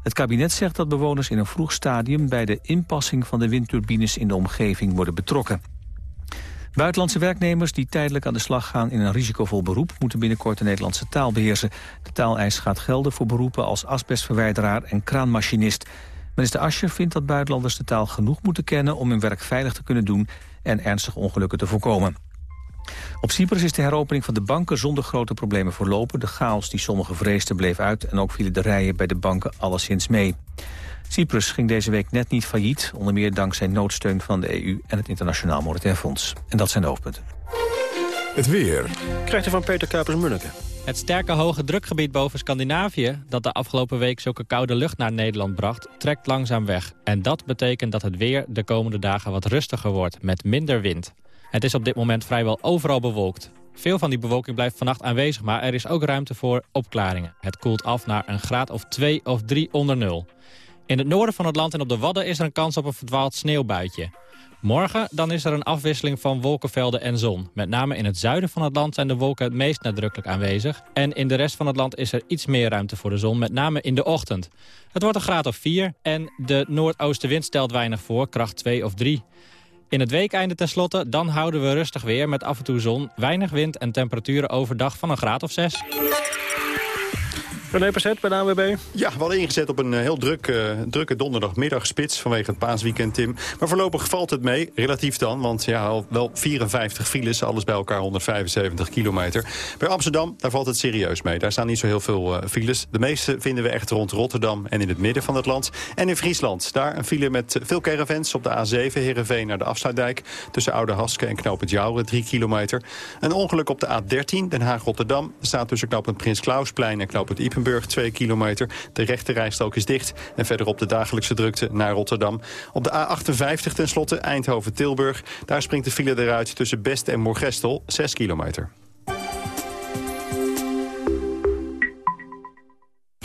Het kabinet zegt dat bewoners in een vroeg stadium... bij de inpassing van de windturbines in de omgeving worden betrokken. Buitenlandse werknemers die tijdelijk aan de slag gaan in een risicovol beroep... moeten binnenkort de Nederlandse taal beheersen. De taaleis gaat gelden voor beroepen als asbestverwijderaar en kraanmachinist. Minister Ascher vindt dat buitenlanders de taal genoeg moeten kennen... om hun werk veilig te kunnen doen en ernstige ongelukken te voorkomen. Op Cyprus is de heropening van de banken zonder grote problemen verlopen. De chaos die sommigen vreesden bleef uit en ook vielen de rijen bij de banken alleszins mee. Cyprus ging deze week net niet failliet, onder meer dankzij noodsteun van de EU en het Internationaal Monetair Fonds. En dat zijn de hoofdpunten. Het weer. Krijgt u van Peter Kuipers-Munneke. Het sterke hoge drukgebied boven Scandinavië... dat de afgelopen week zulke koude lucht naar Nederland bracht... trekt langzaam weg. En dat betekent dat het weer de komende dagen wat rustiger wordt... met minder wind. Het is op dit moment vrijwel overal bewolkt. Veel van die bewolking blijft vannacht aanwezig... maar er is ook ruimte voor opklaringen. Het koelt af naar een graad of 2 of 3 onder nul. In het noorden van het land en op de Wadden is er een kans op een verdwaald sneeuwbuitje. Morgen dan is er een afwisseling van wolkenvelden en zon. Met name in het zuiden van het land zijn de wolken het meest nadrukkelijk aanwezig. En in de rest van het land is er iets meer ruimte voor de zon, met name in de ochtend. Het wordt een graad of 4 en de noordoostenwind stelt weinig voor, kracht 2 of 3. In het weekeinde tenslotte, dan houden we rustig weer met af en toe zon, weinig wind en temperaturen overdag van een graad of 6. René Passet bij de ANWB. Ja, we hadden ingezet op een eh, heel druk, uh, drukke donderdagmiddagspits vanwege het paasweekend, Tim. Maar voorlopig valt het mee, relatief dan, want ja, wel 54 files, alles bij elkaar 175 kilometer. Bij Amsterdam, daar valt het serieus mee. Daar staan niet zo heel veel uh, files. De meeste vinden we echt rond Rotterdam en in het midden van het land. En in Friesland, daar een file met veel caravans op de A7, Heerenveen naar de Afsluitdijk. Tussen Oude Haske en Knoop het Jouwen, 3 kilometer. Een ongeluk op de A13, Den Haag-Rotterdam. Er staat tussen Knoop het Prins Klausplein en Knoop het Ippenburg 2 kilometer. De rechte rijstrook is dicht. En verderop de dagelijkse drukte naar Rotterdam. Op de A58 tenslotte Eindhoven-Tilburg. Daar springt de file eruit tussen Best en Moorgestel 6 kilometer.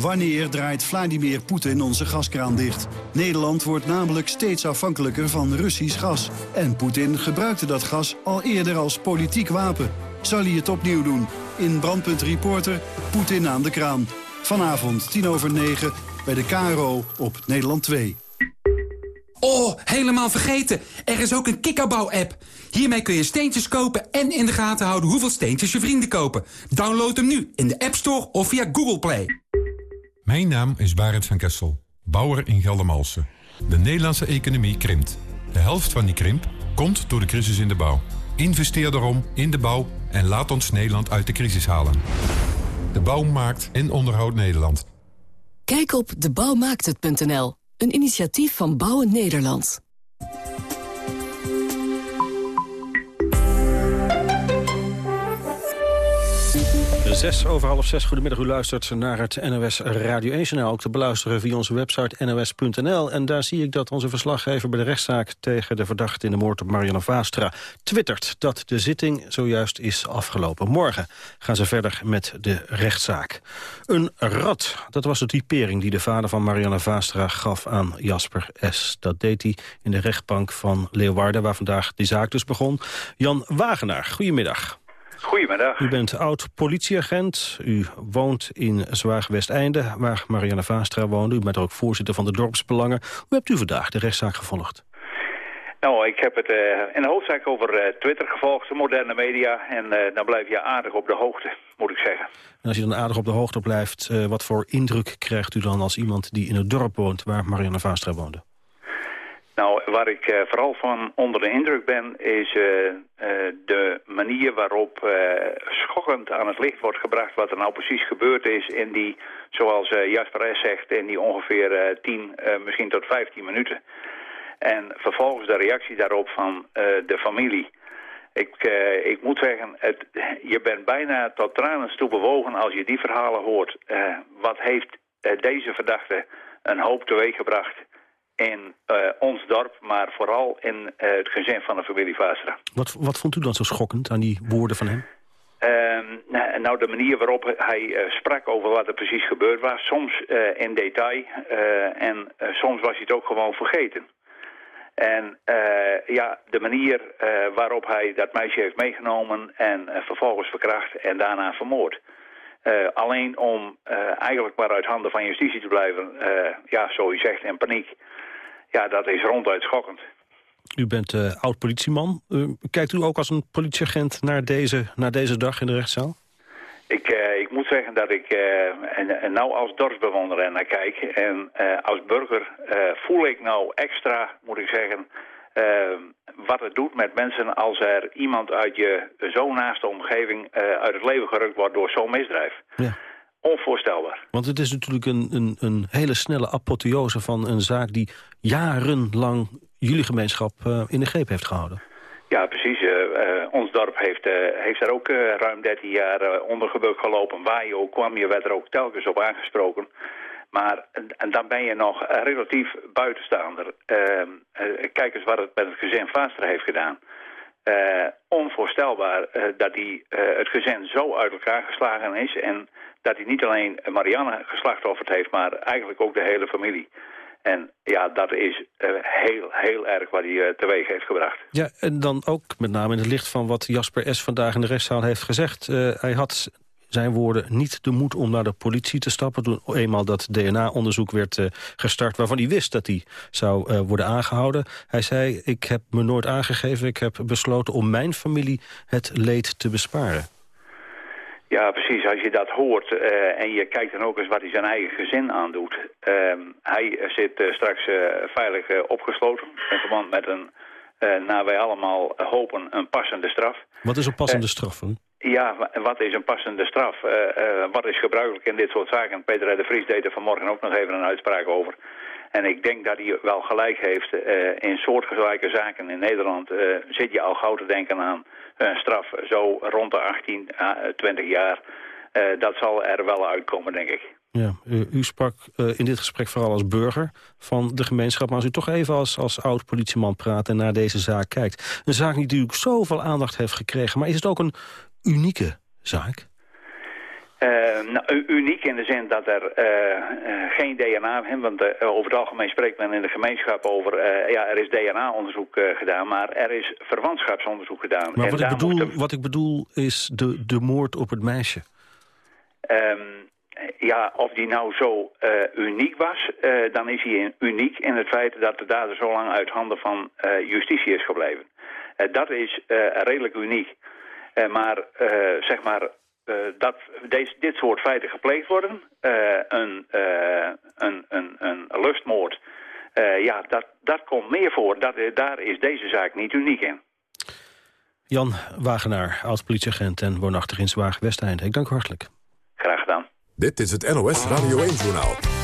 Wanneer draait Vladimir Poetin onze gaskraan dicht? Nederland wordt namelijk steeds afhankelijker van Russisch gas. En Poetin gebruikte dat gas al eerder als politiek wapen. Zal hij het opnieuw doen? In Brandpunt Reporter, Poetin aan de kraan. Vanavond, tien over negen, bij de KRO op Nederland 2. Oh, helemaal vergeten. Er is ook een kikkerbouw-app. Hiermee kun je steentjes kopen en in de gaten houden hoeveel steentjes je vrienden kopen. Download hem nu in de App Store of via Google Play. Mijn naam is Barend van Kessel, bouwer in Geldermalsen. De Nederlandse economie krimpt. De helft van die krimp komt door de crisis in de bouw. Investeer daarom in de bouw en laat ons Nederland uit de crisis halen. De bouw maakt en onderhoudt Nederland. Kijk op debouwmaakthet.nl, een initiatief van Bouwen Nederland. Zes over half zes. Goedemiddag, u luistert naar het NOS Radio 1-journaal. Ook te beluisteren via onze website nos.nl. En daar zie ik dat onze verslaggever bij de rechtszaak... tegen de verdachte in de moord op Marianne Vaastra twittert... dat de zitting zojuist is afgelopen. Morgen gaan ze verder met de rechtszaak. Een rat, dat was de typering die de vader van Marianne Vaastra gaf aan Jasper S. Dat deed hij in de rechtbank van Leeuwarden... waar vandaag die zaak dus begon. Jan Wagenaar, goedemiddag. Goedemiddag. U bent oud-politieagent. U woont in Zwaag-Westeinde, waar Marianne Vaastra woonde. U bent ook voorzitter van de Dorpsbelangen. Hoe hebt u vandaag de rechtszaak gevolgd? Nou, ik heb het uh, in de hoofdzaak over uh, Twitter gevolgd, de moderne media. En uh, dan blijf je aardig op de hoogte, moet ik zeggen. En als je dan aardig op de hoogte blijft, wat voor indruk krijgt u dan als iemand die in het dorp woont waar Marianne Vaastra woonde? Nou, waar ik uh, vooral van onder de indruk ben, is uh, uh, de manier waarop schokkend aan het licht wordt gebracht wat er nou precies gebeurd is in die, zoals Jasper S. zegt, in die ongeveer 10, misschien tot 15 minuten. En vervolgens de reactie daarop van de familie. Ik, ik moet zeggen, het, je bent bijna tot tranen toe bewogen als je die verhalen hoort. wat heeft deze verdachte een hoop teweeggebracht in uh, ons dorp, maar vooral in uh, het gezin van de familie Vaastra. Wat, wat vond u dan zo schokkend aan die woorden van hem? Uh, nou, de manier waarop hij uh, sprak over wat er precies gebeurd was. Soms in detail en soms was hij het ook gewoon vergeten. En ja, de manier waarop hij dat meisje heeft meegenomen en vervolgens verkracht en daarna vermoord. alleen om eigenlijk maar uit handen van justitie te blijven, ja, zo u zegt, in paniek. Ja, dat is ronduit schokkend. U bent uh, oud-politieman. Uh, kijkt u ook als een politieagent naar deze, naar deze dag in de rechtszaal? Ik, uh, ik moet zeggen dat ik en, en nou als dorpsbewoner naar kijk. En als burger voel ik nou extra, moet ik zeggen, wat het doet met mensen als er iemand uit je zo naaste omgeving uit het leven gerukt wordt door zo'n misdrijf. Ja. Onvoorstelbaar. Want het is natuurlijk een, een, een hele snelle apotheose van een zaak die jarenlang jullie gemeenschap uh, in de greep heeft gehouden. Ja, precies. Uh, uh, ons dorp heeft, heeft daar ook ruim 13 jaar onder gebukt gelopen. Waar je ook kwam, je werd er ook telkens op aangesproken. Maar en dan ben je nog relatief buitenstaander. Ehm, kijk eens wat het met het gezin Vaastra heeft gedaan. onvoorstelbaar dat hij het gezin zo uit elkaar geslagen is... en dat hij niet alleen Marianne geslachtofferd heeft, maar eigenlijk ook de hele familie. En ja, dat is heel, heel erg wat hij teweeg heeft gebracht. Ja, en dan ook met name in het licht van wat Jasper S. vandaag in de rechtszaal heeft gezegd. hij had zijn woorden niet de moed om naar de politie te stappen... toen eenmaal dat DNA-onderzoek werd uh, gestart... waarvan hij wist dat hij zou uh, worden aangehouden. Hij zei, ik heb me nooit aangegeven. Ik heb besloten om mijn familie het leed te besparen. Ja, precies. Als je dat hoort uh, en je kijkt dan ook eens wat hij zijn eigen gezin aandoet. hij zit straks veilig opgesloten in verband met een, naar wij allemaal hopen, een passende straf. Wat is een passende straf? Hè? Ja, wat is een passende straf? Uh, uh, wat is gebruikelijk in dit soort zaken? Peter de Vries deed er vanmorgen ook nog even een uitspraak over. En ik denk dat hij wel gelijk heeft. Uh, in soortgelijke zaken in Nederland zit je al gauw te denken aan een straf zo rond de 18, 20 jaar. dat zal er wel uitkomen, denk ik. Ja, u, u sprak in dit gesprek vooral als burger van de gemeenschap... maar als u toch even als, als oud-politieman praat en naar deze zaak kijkt... een zaak die natuurlijk zoveel aandacht heeft gekregen... maar is het ook een unieke zaak? Uh, nou, uniek in de zin dat er uh, uh, geen DNA is, want over het algemeen spreekt men in de gemeenschap over, ja, er is DNA-onderzoek gedaan, maar er is verwantschapsonderzoek gedaan. Maar wat, ik bedoel, wat ik bedoel is de, de moord op het meisje. Um, ja, of die nou zo uniek was, dan is hij uniek in het feit dat de dader zo lang uit handen van justitie is gebleven. dat is redelijk uniek. Uh, maar uh, zeg maar dat deze, dit soort feiten gepleegd worden, een, een, een, een lustmoord, ja, dat, dat komt meer voor. Dat, daar is deze zaak niet uniek in. Jan Wagenaar, oud-politieagent en woonachtig in Zwaag, Westeinde. Ik dank u hartelijk. Graag gedaan. Dit is het NOS Radio 1-journaal.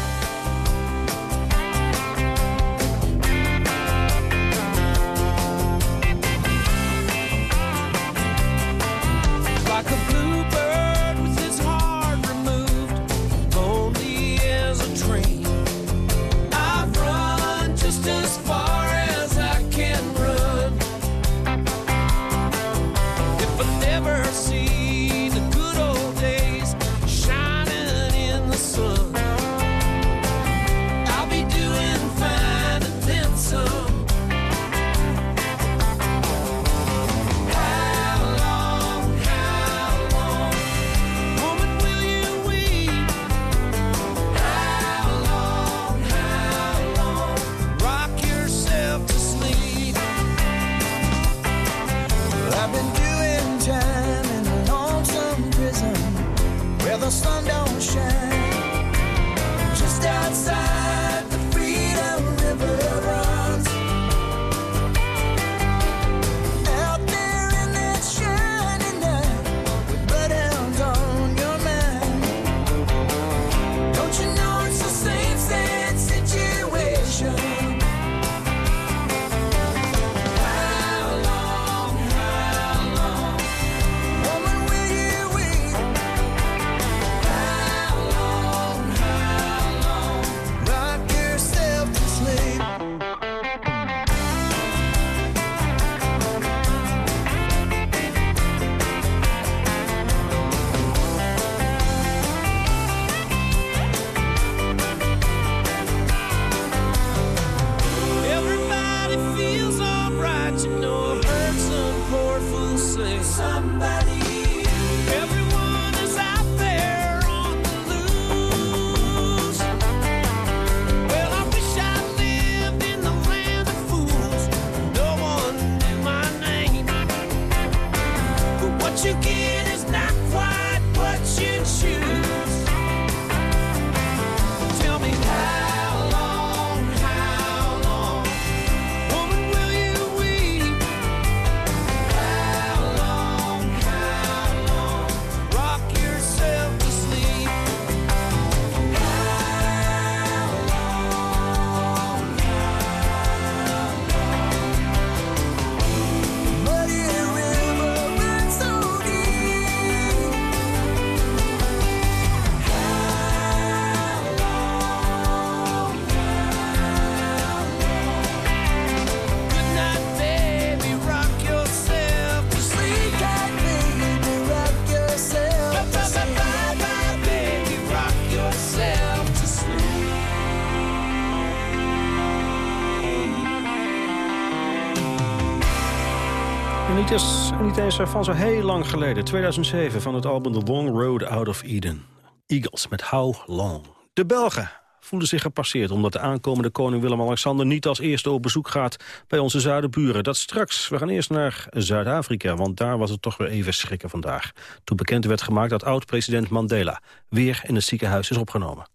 Niet eens van zo heel lang geleden, 2007, van het album The Long Road Out of Eden. Eagles met How Long. De Belgen voelen zich gepasseerd... omdat de aankomende koning Willem-Alexander niet als eerste op bezoek gaat... bij onze zuidenburen. Dat straks. We gaan eerst naar Zuid-Afrika, want daar was het toch weer even schrikken vandaag. Toen bekend werd gemaakt dat oud-president Mandela... weer in het ziekenhuis is opgenomen.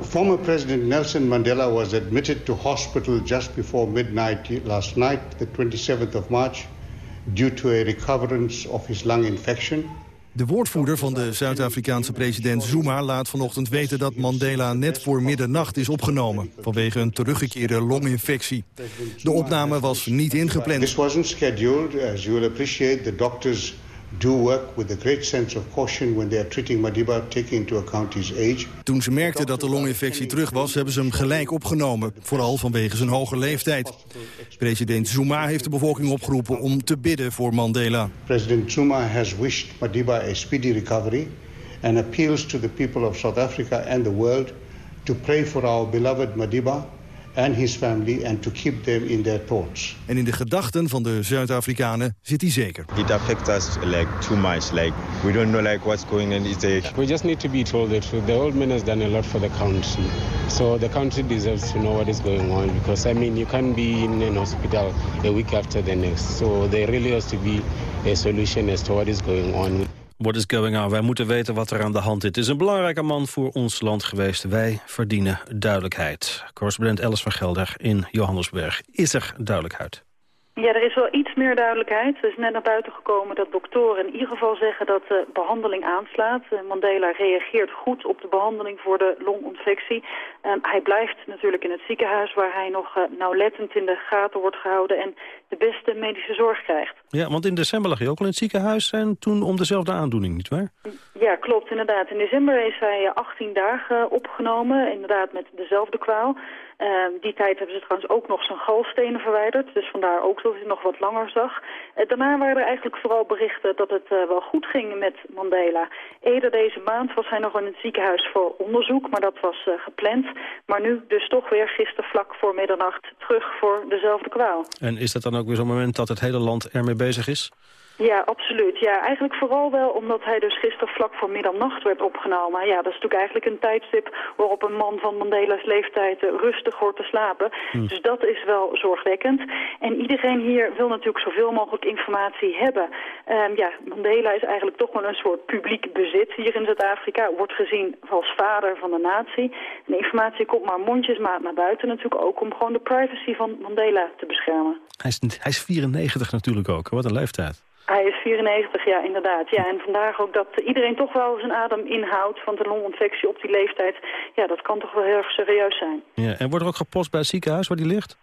Former President Nelson Mandela was admitted to hospital just before midnight last night, the 27th of March, due to a recoverance of his lung infection. De woordvoerder van de Zuid-Afrikaanse president Zuma laat vanochtend weten dat Mandela net voor middernacht is opgenomen vanwege een teruggekeerde longinfectie. De opname was niet ingepland. This wasn't scheduled. As you will appreciate, the doctors do work with a great sense of caution when they are treating Madiba, taking into account his age. Toen ze merkten dat de longinfectie terug was, hebben ze hem gelijk opgenomen. Vooral vanwege zijn hoge leeftijd. President Zuma heeft de bevolking opgeroepen om te bidden voor Mandela. President Zuma has wished Madiba a speedy recovery and appeals to the people of South Africa and the world to pray for our beloved Madiba and his family and to keep them in their thoughts. En in de gedachten van de Zuid-Afrikanen zit hij zeker. It affects us like too much. Like we don't know like what's going on. It's a... We just need to be told the truth. The old man has done a lot for the country, so the country deserves to know what is going on. Because I mean, you can't be in an hospital a week after the next. So there really has to be a solution as to what is going on. What is going on? Wij moeten weten wat er aan de hand is. Het is een belangrijke man voor ons land geweest. Wij verdienen duidelijkheid. Correspondent Ellis van Gelder in Johannesburg. Is er duidelijkheid? Ja, er is wel iets meer duidelijkheid. Er is net naar buiten gekomen dat doktoren in ieder geval zeggen dat de behandeling aanslaat. Eh, Mandela reageert goed op de behandeling voor de longinfectie. Hij blijft natuurlijk in het ziekenhuis waar hij nog eh, nauwlettend in de gaten wordt gehouden en de beste medische zorg krijgt. Ja, want in december lag hij ook al in het ziekenhuis en toen om dezelfde aandoening, nietwaar? Ja, klopt, inderdaad. In december is hij 18 dagen opgenomen, inderdaad met dezelfde kwaal. Uh, die tijd hebben ze trouwens ook nog zijn galstenen verwijderd. Dus vandaar ook dat hij nog wat langer zag. Uh, daarna waren er eigenlijk vooral berichten dat het uh, wel goed ging met Mandela. Eerder deze maand was hij nog in het ziekenhuis voor onderzoek, maar dat was gepland. Maar nu dus toch weer gisteren vlak voor middernacht terug voor dezelfde kwaal. En is dat dan ook weer zo'n moment dat het hele land ermee bezig is? Ja, absoluut. Ja, eigenlijk vooral wel omdat hij dus gisteren vlak voor middernacht werd opgenomen. Ja, dat is natuurlijk eigenlijk een tijdstip waarop een man van Mandela's leeftijd uh, rustig hoort te slapen. Hmm. Dus dat is wel zorgwekkend. En iedereen hier wil natuurlijk zoveel mogelijk informatie hebben. Um, ja, Mandela is eigenlijk toch wel een soort publiek bezit hier in Zuid-Afrika. Wordt gezien als vader van de natie. En de informatie komt maar mondjesmaat naar buiten natuurlijk ook om gewoon de privacy van Mandela te beschermen. Hij is, hij is 94 natuurlijk ook. Wat een leeftijd. Hij is 94, ja, inderdaad. Ja, en vandaag ook dat iedereen toch wel zijn adem inhoudt van de longinfectie op die leeftijd. Ja, dat kan toch wel heel erg serieus zijn. Ja, en wordt er ook gepost bij het ziekenhuis waar die ligt?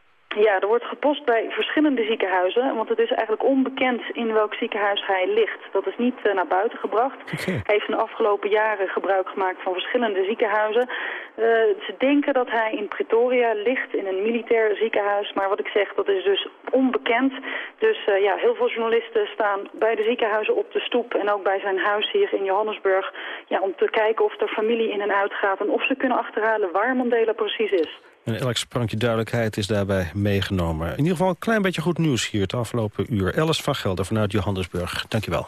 Ja, er wordt gepost bij verschillende ziekenhuizen, want het is eigenlijk onbekend in welk ziekenhuis hij ligt. Dat is niet uh, naar buiten gebracht. Hij heeft in de afgelopen jaren gebruik gemaakt van verschillende ziekenhuizen. Uh, ze denken dat hij in Pretoria ligt, in een militair ziekenhuis, maar wat ik zeg, dat is dus onbekend. Dus uh, ja, heel veel journalisten staan bij de ziekenhuizen op de stoep en ook bij zijn huis hier in Johannesburg, ja, om te kijken of er familie in en uit gaat en of ze kunnen achterhalen waar Mandela precies is. En elk sprankje duidelijkheid is daarbij meegenomen. In ieder geval een klein beetje goed nieuws hier het afgelopen uur. Alice van Gelder vanuit Johannesburg. Dankjewel.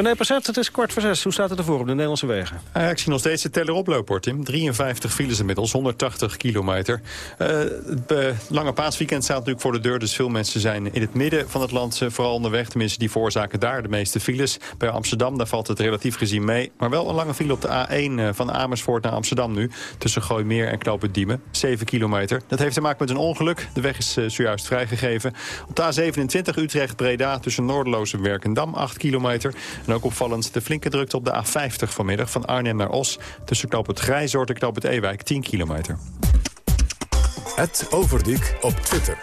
René Passet, het is kwart voor zes. Hoe staat het ervoor op de Nederlandse wegen? Uh, ik zie nog steeds de teller oplopen, Tim. 53 files inmiddels, 180 kilometer. Uh, het uh, lange paasweekend staat natuurlijk voor de deur. Dus veel mensen zijn in het midden van het land vooral onderweg. Tenminste, die veroorzaken daar de meeste files. Bij Amsterdam, daar valt het relatief gezien mee. Maar wel een lange file op de A1 van Amersfoort naar Amsterdam nu. Tussen Gooimeer en Knoop Diemen. 7 kilometer. Dat heeft te maken met een ongeluk. De weg is zojuist vrijgegeven. Op de A27 Utrecht-Breda tussen Noorderloos en Werkendam. 8 kilometer. En ook opvallend de flinke drukte op de A50 vanmiddag van Arnhem naar Os. Tussen knoop het Grijzoord en knoop het Ewijk 10 kilometer. Het Overdiek op Twitter.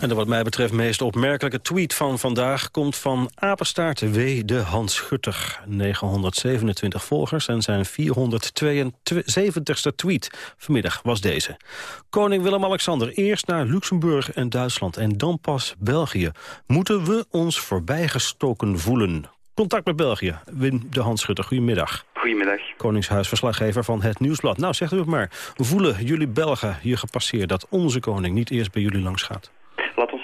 En de wat mij betreft meest opmerkelijke tweet van vandaag... komt van Apenstaart W. de Hans Schutter. 927 volgers en zijn 472ste tweet vanmiddag was deze. Koning Willem-Alexander eerst naar Luxemburg en Duitsland... en dan pas België. Moeten we ons voorbijgestoken voelen? Contact met België. Wim de Hanschutter, goedemiddag. Goedemiddag. Koningshuisverslaggever van het Nieuwsblad. Nou, zegt u het maar. Voelen jullie Belgen hier gepasseerd dat onze koning niet eerst bij jullie langs gaat?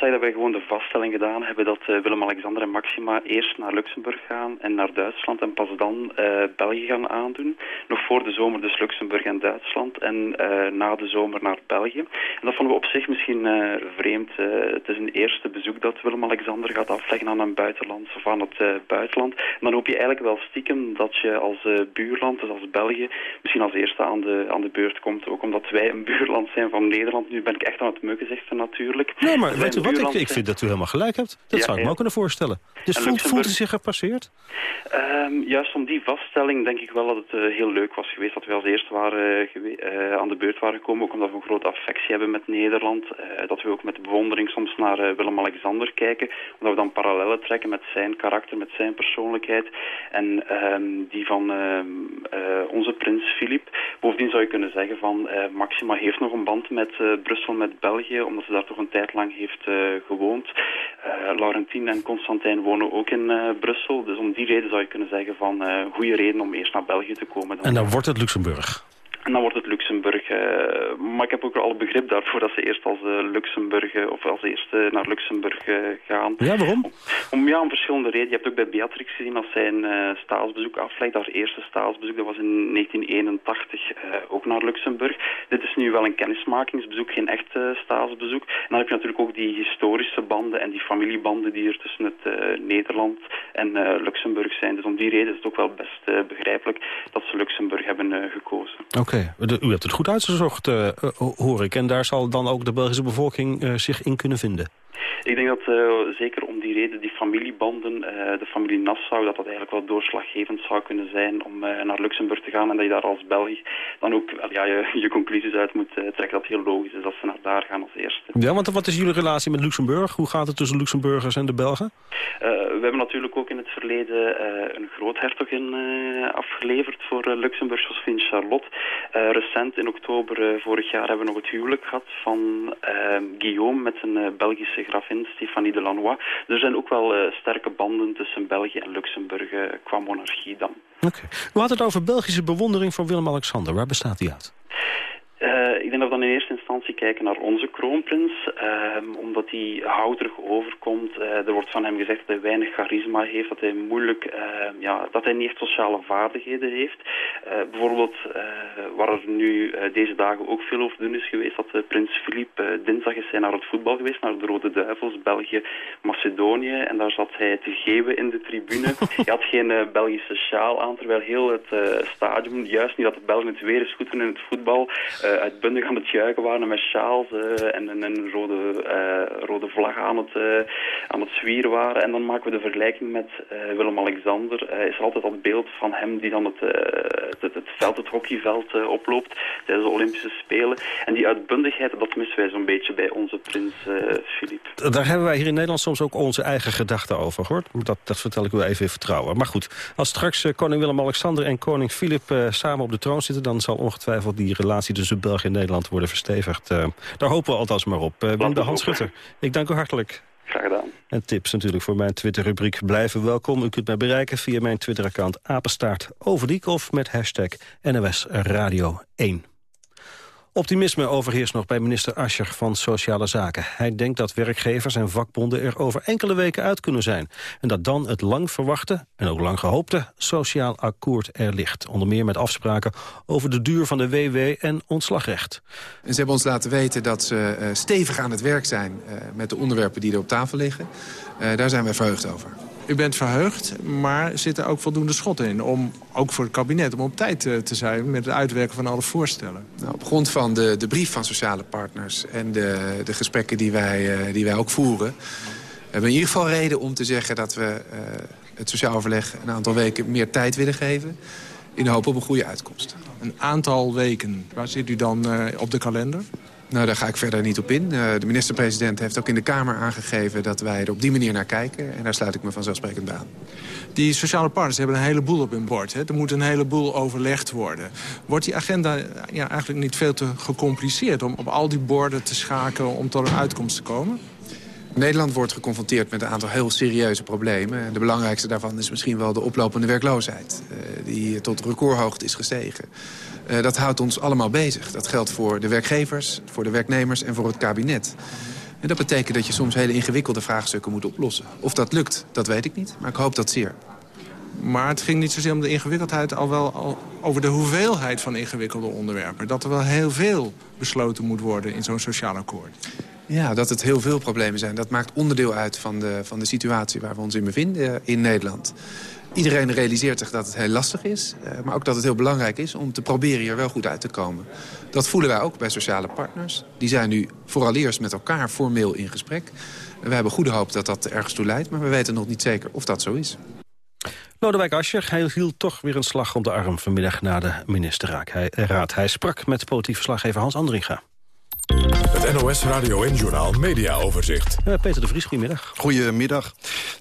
Zeggen dat wij gewoon de vaststelling gedaan hebben dat uh, Willem-Alexander en Maxima eerst naar Luxemburg gaan en naar Duitsland en pas dan uh, België gaan aandoen. Nog voor de zomer dus Luxemburg en Duitsland en uh, na de zomer naar België. En dat vonden we op zich misschien vreemd. het is een eerste bezoek dat Willem-Alexander gaat afleggen aan een buitenland of aan het buitenland. En dan hoop je eigenlijk wel stiekem dat je als buurland, dus als België, misschien als eerste aan de, aan de beurt komt. Ook omdat wij een [laughs] buurland zijn van Nederland. Nu ben ik echt aan het muggen, zegt ze natuurlijk. Nee, maar weet u wat? Ik, ik vind dat u helemaal gelijk hebt. Dat zou ik me ook kunnen voorstellen. Dus voelt, voelt u zich gepasseerd? Um, juist om die vaststelling denk ik wel dat het uh, heel leuk was geweest dat we als eerste waren, uh, aan de beurt waren gekomen. Ook omdat we een grote affectie hebben met Nederland. Uh, dat we ook met bewondering soms naar Willem-Alexander kijken. Omdat we dan parallellen trekken met zijn karakter, met zijn persoonlijkheid. En um, die van ehm, onze prins Filip. Bovendien zou je kunnen zeggen van Maxima heeft nog een band met Brussel, met België. Omdat ze daar toch een tijd lang heeft gewoond. Laurentien en Constantijn wonen ook in Brussel. Dus om die reden zou je kunnen zeggen van goede reden om eerst naar België te komen. En dan wordt het Luxemburg? En dan wordt het Luxemburg. Uh, maar ik heb ook al begrip daarvoor dat ze eerst als uh, Luxemburg uh, of als eerste naar Luxemburg gaan. Ja, waarom? Om, ja, om verschillende redenen. Je hebt ook bij Beatrix gezien als zij een staatsbezoek aflegt. Haar eerste staatsbezoek, dat was in 1981 ook naar Luxemburg. Dit is nu wel een kennismakingsbezoek, geen echt staatsbezoek. En dan heb je natuurlijk ook die historische banden en die familiebanden die er tussen het Nederland en Luxemburg zijn. Dus om die reden is het ook wel best begrijpelijk dat ze Luxemburg hebben gekozen. Oké u hebt het goed uitgezocht, uh, hoor ik. En daar zal dan ook de Belgische bevolking zich in kunnen vinden. Ik denk dat uh, zeker om die reden, die familiebanden, uh, de familie Nassau, dat dat eigenlijk wel doorslaggevend zou kunnen zijn om uh, naar Luxemburg te gaan. En dat je daar als Belg dan ook ja, je, je conclusies uit moet trekken. Dat het heel logisch is dat ze naar daar gaan als eerste. Ja, want wat is jullie relatie met Luxemburg? Hoe gaat het tussen Luxemburgers en de Belgen? we hebben natuurlijk ook in het verleden een groothertogin afgeleverd voor Luxemburg, Josephine Charlotte. recent in oktober vorig jaar hebben we nog het huwelijk gehad van Guillaume met zijn Belgische grafin Stefanie de Lanois. Er zijn ook wel uh, sterke banden tussen België en Luxemburg uh, qua monarchie dan. Oké. Okay. Het over Belgische bewondering voor Willem-Alexander. Waar bestaat die uit? Uh, ik denk dat we dan in eerste instantie kijken naar onze kroonprins, uh, omdat hij houterig overkomt. Uh, er wordt van hem gezegd dat hij weinig charisma heeft, dat hij moeilijk, ehm, ja, dat hij niet echt sociale vaardigheden heeft. Eh, bijvoorbeeld, waar er nu deze dagen ook veel over doen is geweest, dat prins Filip dinsdag is hij naar het voetbal geweest, naar de Rode Duivels, België, Macedonië. En daar zat hij te geven in de tribune. [laughs] hij had geen Belgische sjaal aan, terwijl heel het stadion, juist niet dat de Belgen het weer is goed doen in het voetbal, uitbundig aan het juichen waren met sjaals uh, en, een rode, uh, rode vlag aan het, aan het zwieren waren. En dan maken we de vergelijking met Willem-Alexander. is er altijd dat beeld van hem die dan het, het, het, veld, het hockeyveld oploopt tijdens de Olympische Spelen. En die uitbundigheid, dat missen wij zo'n beetje bij onze prins Filip. Daar hebben wij hier in Nederland soms ook onze eigen gedachten over, hoor. Dat, dat vertel ik u even in vertrouwen. Maar goed, als straks koning Willem-Alexander en koning Filip samen op de troon zitten... dan zal ongetwijfeld die relatie tussen België en Nederland worden verstevigd. Uh, daar hopen we althans maar op. Uh, Wim de Hans Schutter, ik dank u hartelijk. Graag gedaan. En tips natuurlijk voor mijn Twitter-rubriek blijven welkom. U kunt mij bereiken via mijn Twitter-account Apenstaart Overdiek... of met hashtag NOS Radio 1. Optimisme overheerst nog bij minister Ascher van Sociale Zaken. Hij denkt dat werkgevers en vakbonden er over enkele weken uit kunnen zijn. En dat dan het lang verwachte en ook lang gehoopte sociaal akkoord er ligt. Onder meer met afspraken over de duur van de WW en ontslagrecht. En ze hebben ons laten weten dat ze uh, stevig aan het werk zijn uh, met de onderwerpen die er op tafel liggen. Uh, daar zijn wij verheugd over. U bent verheugd, maar zit er ook voldoende schot in. Om, ook voor het kabinet, om op tijd te zijn met het uitwerken van alle voorstellen. Nou, op grond van de, de brief van sociale partners en de, de gesprekken die wij, uh, die wij ook voeren... hebben we in ieder geval reden om te zeggen dat we uh, het sociaal overleg een aantal weken meer tijd willen geven. In de hoop op een goede uitkomst. Een aantal weken, waar zit u dan uh, op de kalender? Nou, daar ga ik verder niet op in. Uh, de minister-president heeft ook in de Kamer aangegeven dat wij er op die manier naar kijken. En daar sluit ik me vanzelfsprekend bij aan. Die sociale partners hebben een heleboel op hun bord. Hè? Er moet een heleboel overlegd worden. Wordt die agenda ja, eigenlijk niet veel te gecompliceerd... om op al die borden te schakelen om tot een uitkomst te komen? Nederland wordt geconfronteerd met een aantal heel serieuze problemen. De belangrijkste daarvan is misschien wel de oplopende werkloosheid... Uh, die tot recordhoogte is gestegen. Uh, dat houdt ons allemaal bezig. Dat geldt voor de werkgevers, voor de werknemers en voor het kabinet. En dat betekent dat je soms hele ingewikkelde vraagstukken moet oplossen. Of dat lukt, dat weet ik niet, maar ik hoop dat zeer. Maar het ging niet zozeer om de ingewikkeldheid... al wel al over de hoeveelheid van ingewikkelde onderwerpen. Dat er wel heel veel besloten moet worden in zo'n sociaal akkoord. Ja, dat het heel veel problemen zijn. Dat maakt onderdeel uit van de, van de situatie waar we ons in bevinden in Nederland. Iedereen realiseert zich dat het heel lastig is. Eh, maar ook dat het heel belangrijk is om te proberen hier wel goed uit te komen. Dat voelen wij ook bij sociale partners. Die zijn nu vooral eerst met elkaar formeel in gesprek. We hebben goede hoop dat dat ergens toe leidt. Maar we weten nog niet zeker of dat zo is. Lodewijk Asscher hij hield toch weer een slag om de arm vanmiddag na de ministerraad. Hij, raad. hij sprak met politiek verslaggever Hans Andringa. Het NOS Radio en Journal Media Overzicht. Peter de Vries, goedemiddag. Goedemiddag.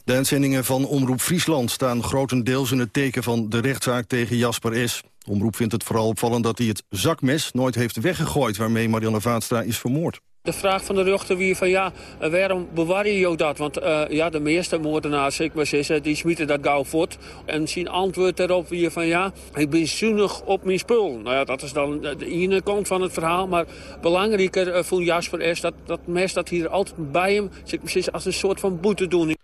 De uitzendingen van Omroep Friesland staan grotendeels in het teken van de rechtszaak tegen Jasper S. Omroep vindt het vooral opvallend dat hij het zakmes nooit heeft weggegooid waarmee Marianne Vaatstra is vermoord. De vraag van de rechter weer van ja, eh, waarom bewaar je dat? Want uh, ja, de meeste moordenaars, ik maar zeggen, die smieten dat gauw voort. En zien antwoord daarop weer van ja, ik ben zuinig op mijn spul. Nou ja, dat is dan de ene kant van het verhaal. Maar belangrijker uh, voor Jasper is dat, dat mes dat hier altijd bij hem, zeg als een soort van boete doen.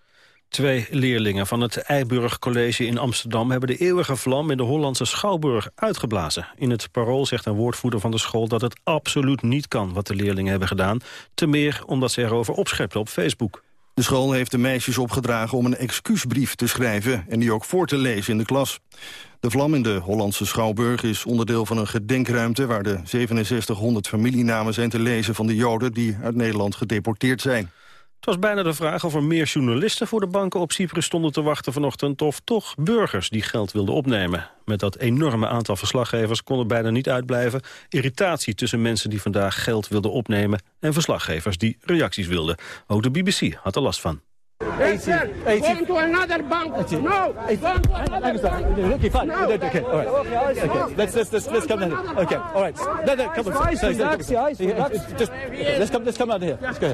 Twee leerlingen van het Eiburg College in Amsterdam... hebben de eeuwige vlam in de Hollandse Schouwburg uitgeblazen. In het parool zegt een woordvoerder van de school dat het absoluut niet kan... wat de leerlingen hebben gedaan. Te meer omdat ze erover opschepten op Facebook. De school heeft de meisjes opgedragen om een excuusbrief te schrijven... en die ook voor te lezen in de klas. De vlam in de Hollandse Schouwburg is onderdeel van een gedenkruimte... waar de 6700 familienamen zijn te lezen van de Joden... die uit Nederland gedeporteerd zijn. Het was bijna de vraag of er meer journalisten voor de banken op Cyprus stonden te wachten vanochtend... of toch burgers die geld wilden opnemen. Met dat enorme aantal verslaggevers kon er bijna niet uitblijven... irritatie tussen mensen die vandaag geld wilden opnemen... en verslaggevers die reacties wilden. Ook de BBC had er last van. 80, 80. Going to another bank. 80. No. 80. Going to another bank. Okay, fine. No. Okay, all right. Okay, let's let's let's, let's come down. Okay, all right. No, no, come on. Sorry, sorry, Just let's come let's come out here. Let's go.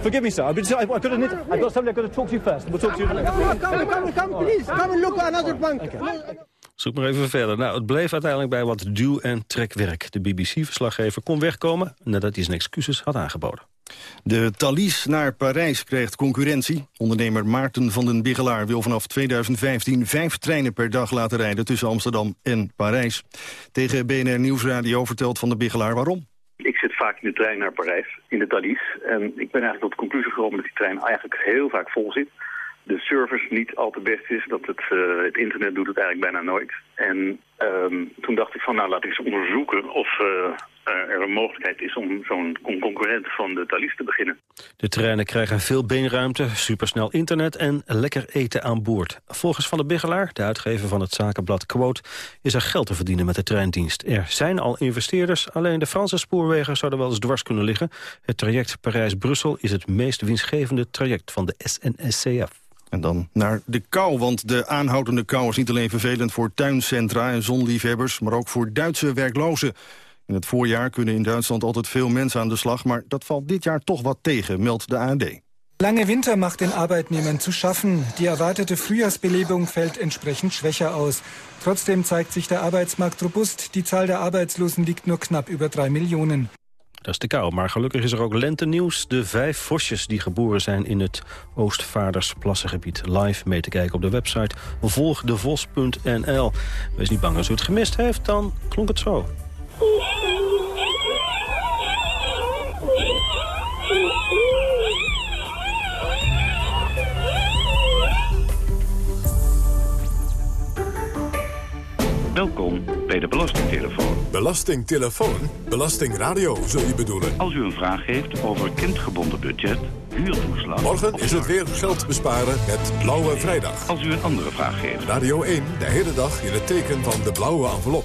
Forgive me, sir. I've, been, I've got a, I've got somebody I've got to talk to you first. We'll talk to you. later. Come, come, come, come, please. Come and look at another bank. Okay. Zoek maar even verder. Nou, het bleef uiteindelijk bij wat duw- en trekwerk. De BBC-verslaggever kon wegkomen nadat hij zijn excuses had aangeboden. De Thalys naar Parijs krijgt concurrentie. Ondernemer Maarten van den Bigelaar wil vanaf 2015 vijf treinen per dag laten rijden tussen Amsterdam en Parijs. Tegen BNR Nieuwsradio vertelt Van den Bigelaar waarom. Ik zit vaak in de trein naar Parijs, in de Thalys. En ik ben eigenlijk tot de conclusie gekomen dat die trein eigenlijk heel vaak vol zit de service niet al te best is. Dat het, uh, het internet doet het eigenlijk bijna nooit. En um, toen dacht ik van nou laat ik eens onderzoeken of uh, er een mogelijkheid is om zo'n concurrent van de Thalys te beginnen. De treinen krijgen veel beenruimte, supersnel internet en lekker eten aan boord. Volgens Van de Bigelaar, de uitgever van het zakenblad Quote, is er geld te verdienen met de treindienst. Er zijn al investeerders, alleen de Franse spoorwegen zouden wel eens dwars kunnen liggen. Het traject Parijs-Brussel is het meest winstgevende traject van de SNSCF. En dan naar de kou, want de aanhoudende kou is niet alleen vervelend voor tuincentra en zonliefhebbers, maar ook voor Duitse werklozen. In het voorjaar kunnen in Duitsland altijd veel mensen aan de slag, maar dat valt dit jaar toch wat tegen, meldt de AND. Lange Winter macht den Arbeitnehmern zu schaffen. Die erwartete Frühjahrsbelebung fällt entsprechend schwächer aus. Trotzdem zeigt sich der Arbeitsmarkt robust. Die Zahl der Arbeitslosen liegt nur knapp über drei Millionen. Dat is de kou, maar gelukkig is er ook lentenieuws. De vijf vosjes die geboren zijn in het Oostvaardersplassengebied. Live mee te kijken op de website volgdevos.nl. Wees niet bang als u het gemist heeft, dan klonk het zo. Welkom bij de Belastingtelefoon. Belastingtelefoon? Belastingradio, zul je bedoelen? Als u een vraag heeft over kindgebonden budget, huurtoeslag... Morgen is het weer geld besparen met Blauwe Vrijdag. Als u een andere vraag heeft. Radio 1, de hele dag in het teken van de blauwe envelop.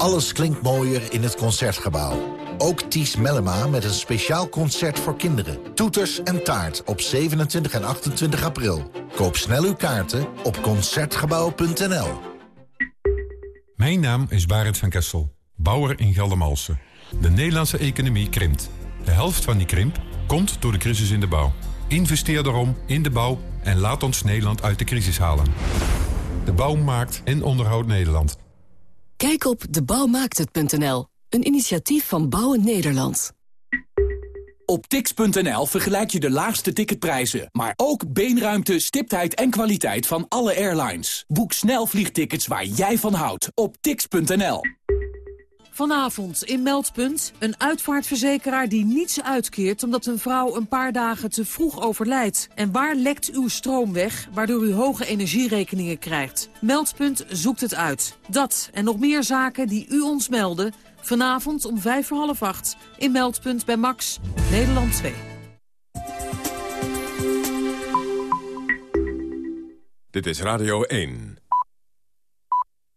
Alles klinkt mooier in het Concertgebouw. Ook Ties Mellema met een speciaal concert voor kinderen. Toeters en taart op 27 en 28 april. Koop snel uw kaarten op Concertgebouw.nl. Mijn naam is Barend van Kessel, bouwer in Geldermalsen. De Nederlandse economie krimpt. De helft van die krimp komt door de crisis in de bouw. Investeer daarom in de bouw en laat ons Nederland uit de crisis halen. De bouw maakt en onderhoudt Nederland. Kijk op debouwmaakthet.nl, een initiatief van Bouwen Nederland. Op tix.nl vergelijk je de laagste ticketprijzen, maar ook beenruimte, stiptheid en kwaliteit van alle airlines. Boek snel vliegtickets waar jij van houdt op tix.nl. Vanavond in Meldpunt een uitvaartverzekeraar die niets uitkeert... omdat een vrouw een paar dagen te vroeg overlijdt. En waar lekt uw stroom weg, waardoor u hoge energierekeningen krijgt? Meldpunt zoekt het uit. Dat en nog meer zaken die u ons melden... vanavond om vijf voor half acht in Meldpunt bij Max, Nederland 2. Dit is Radio 1.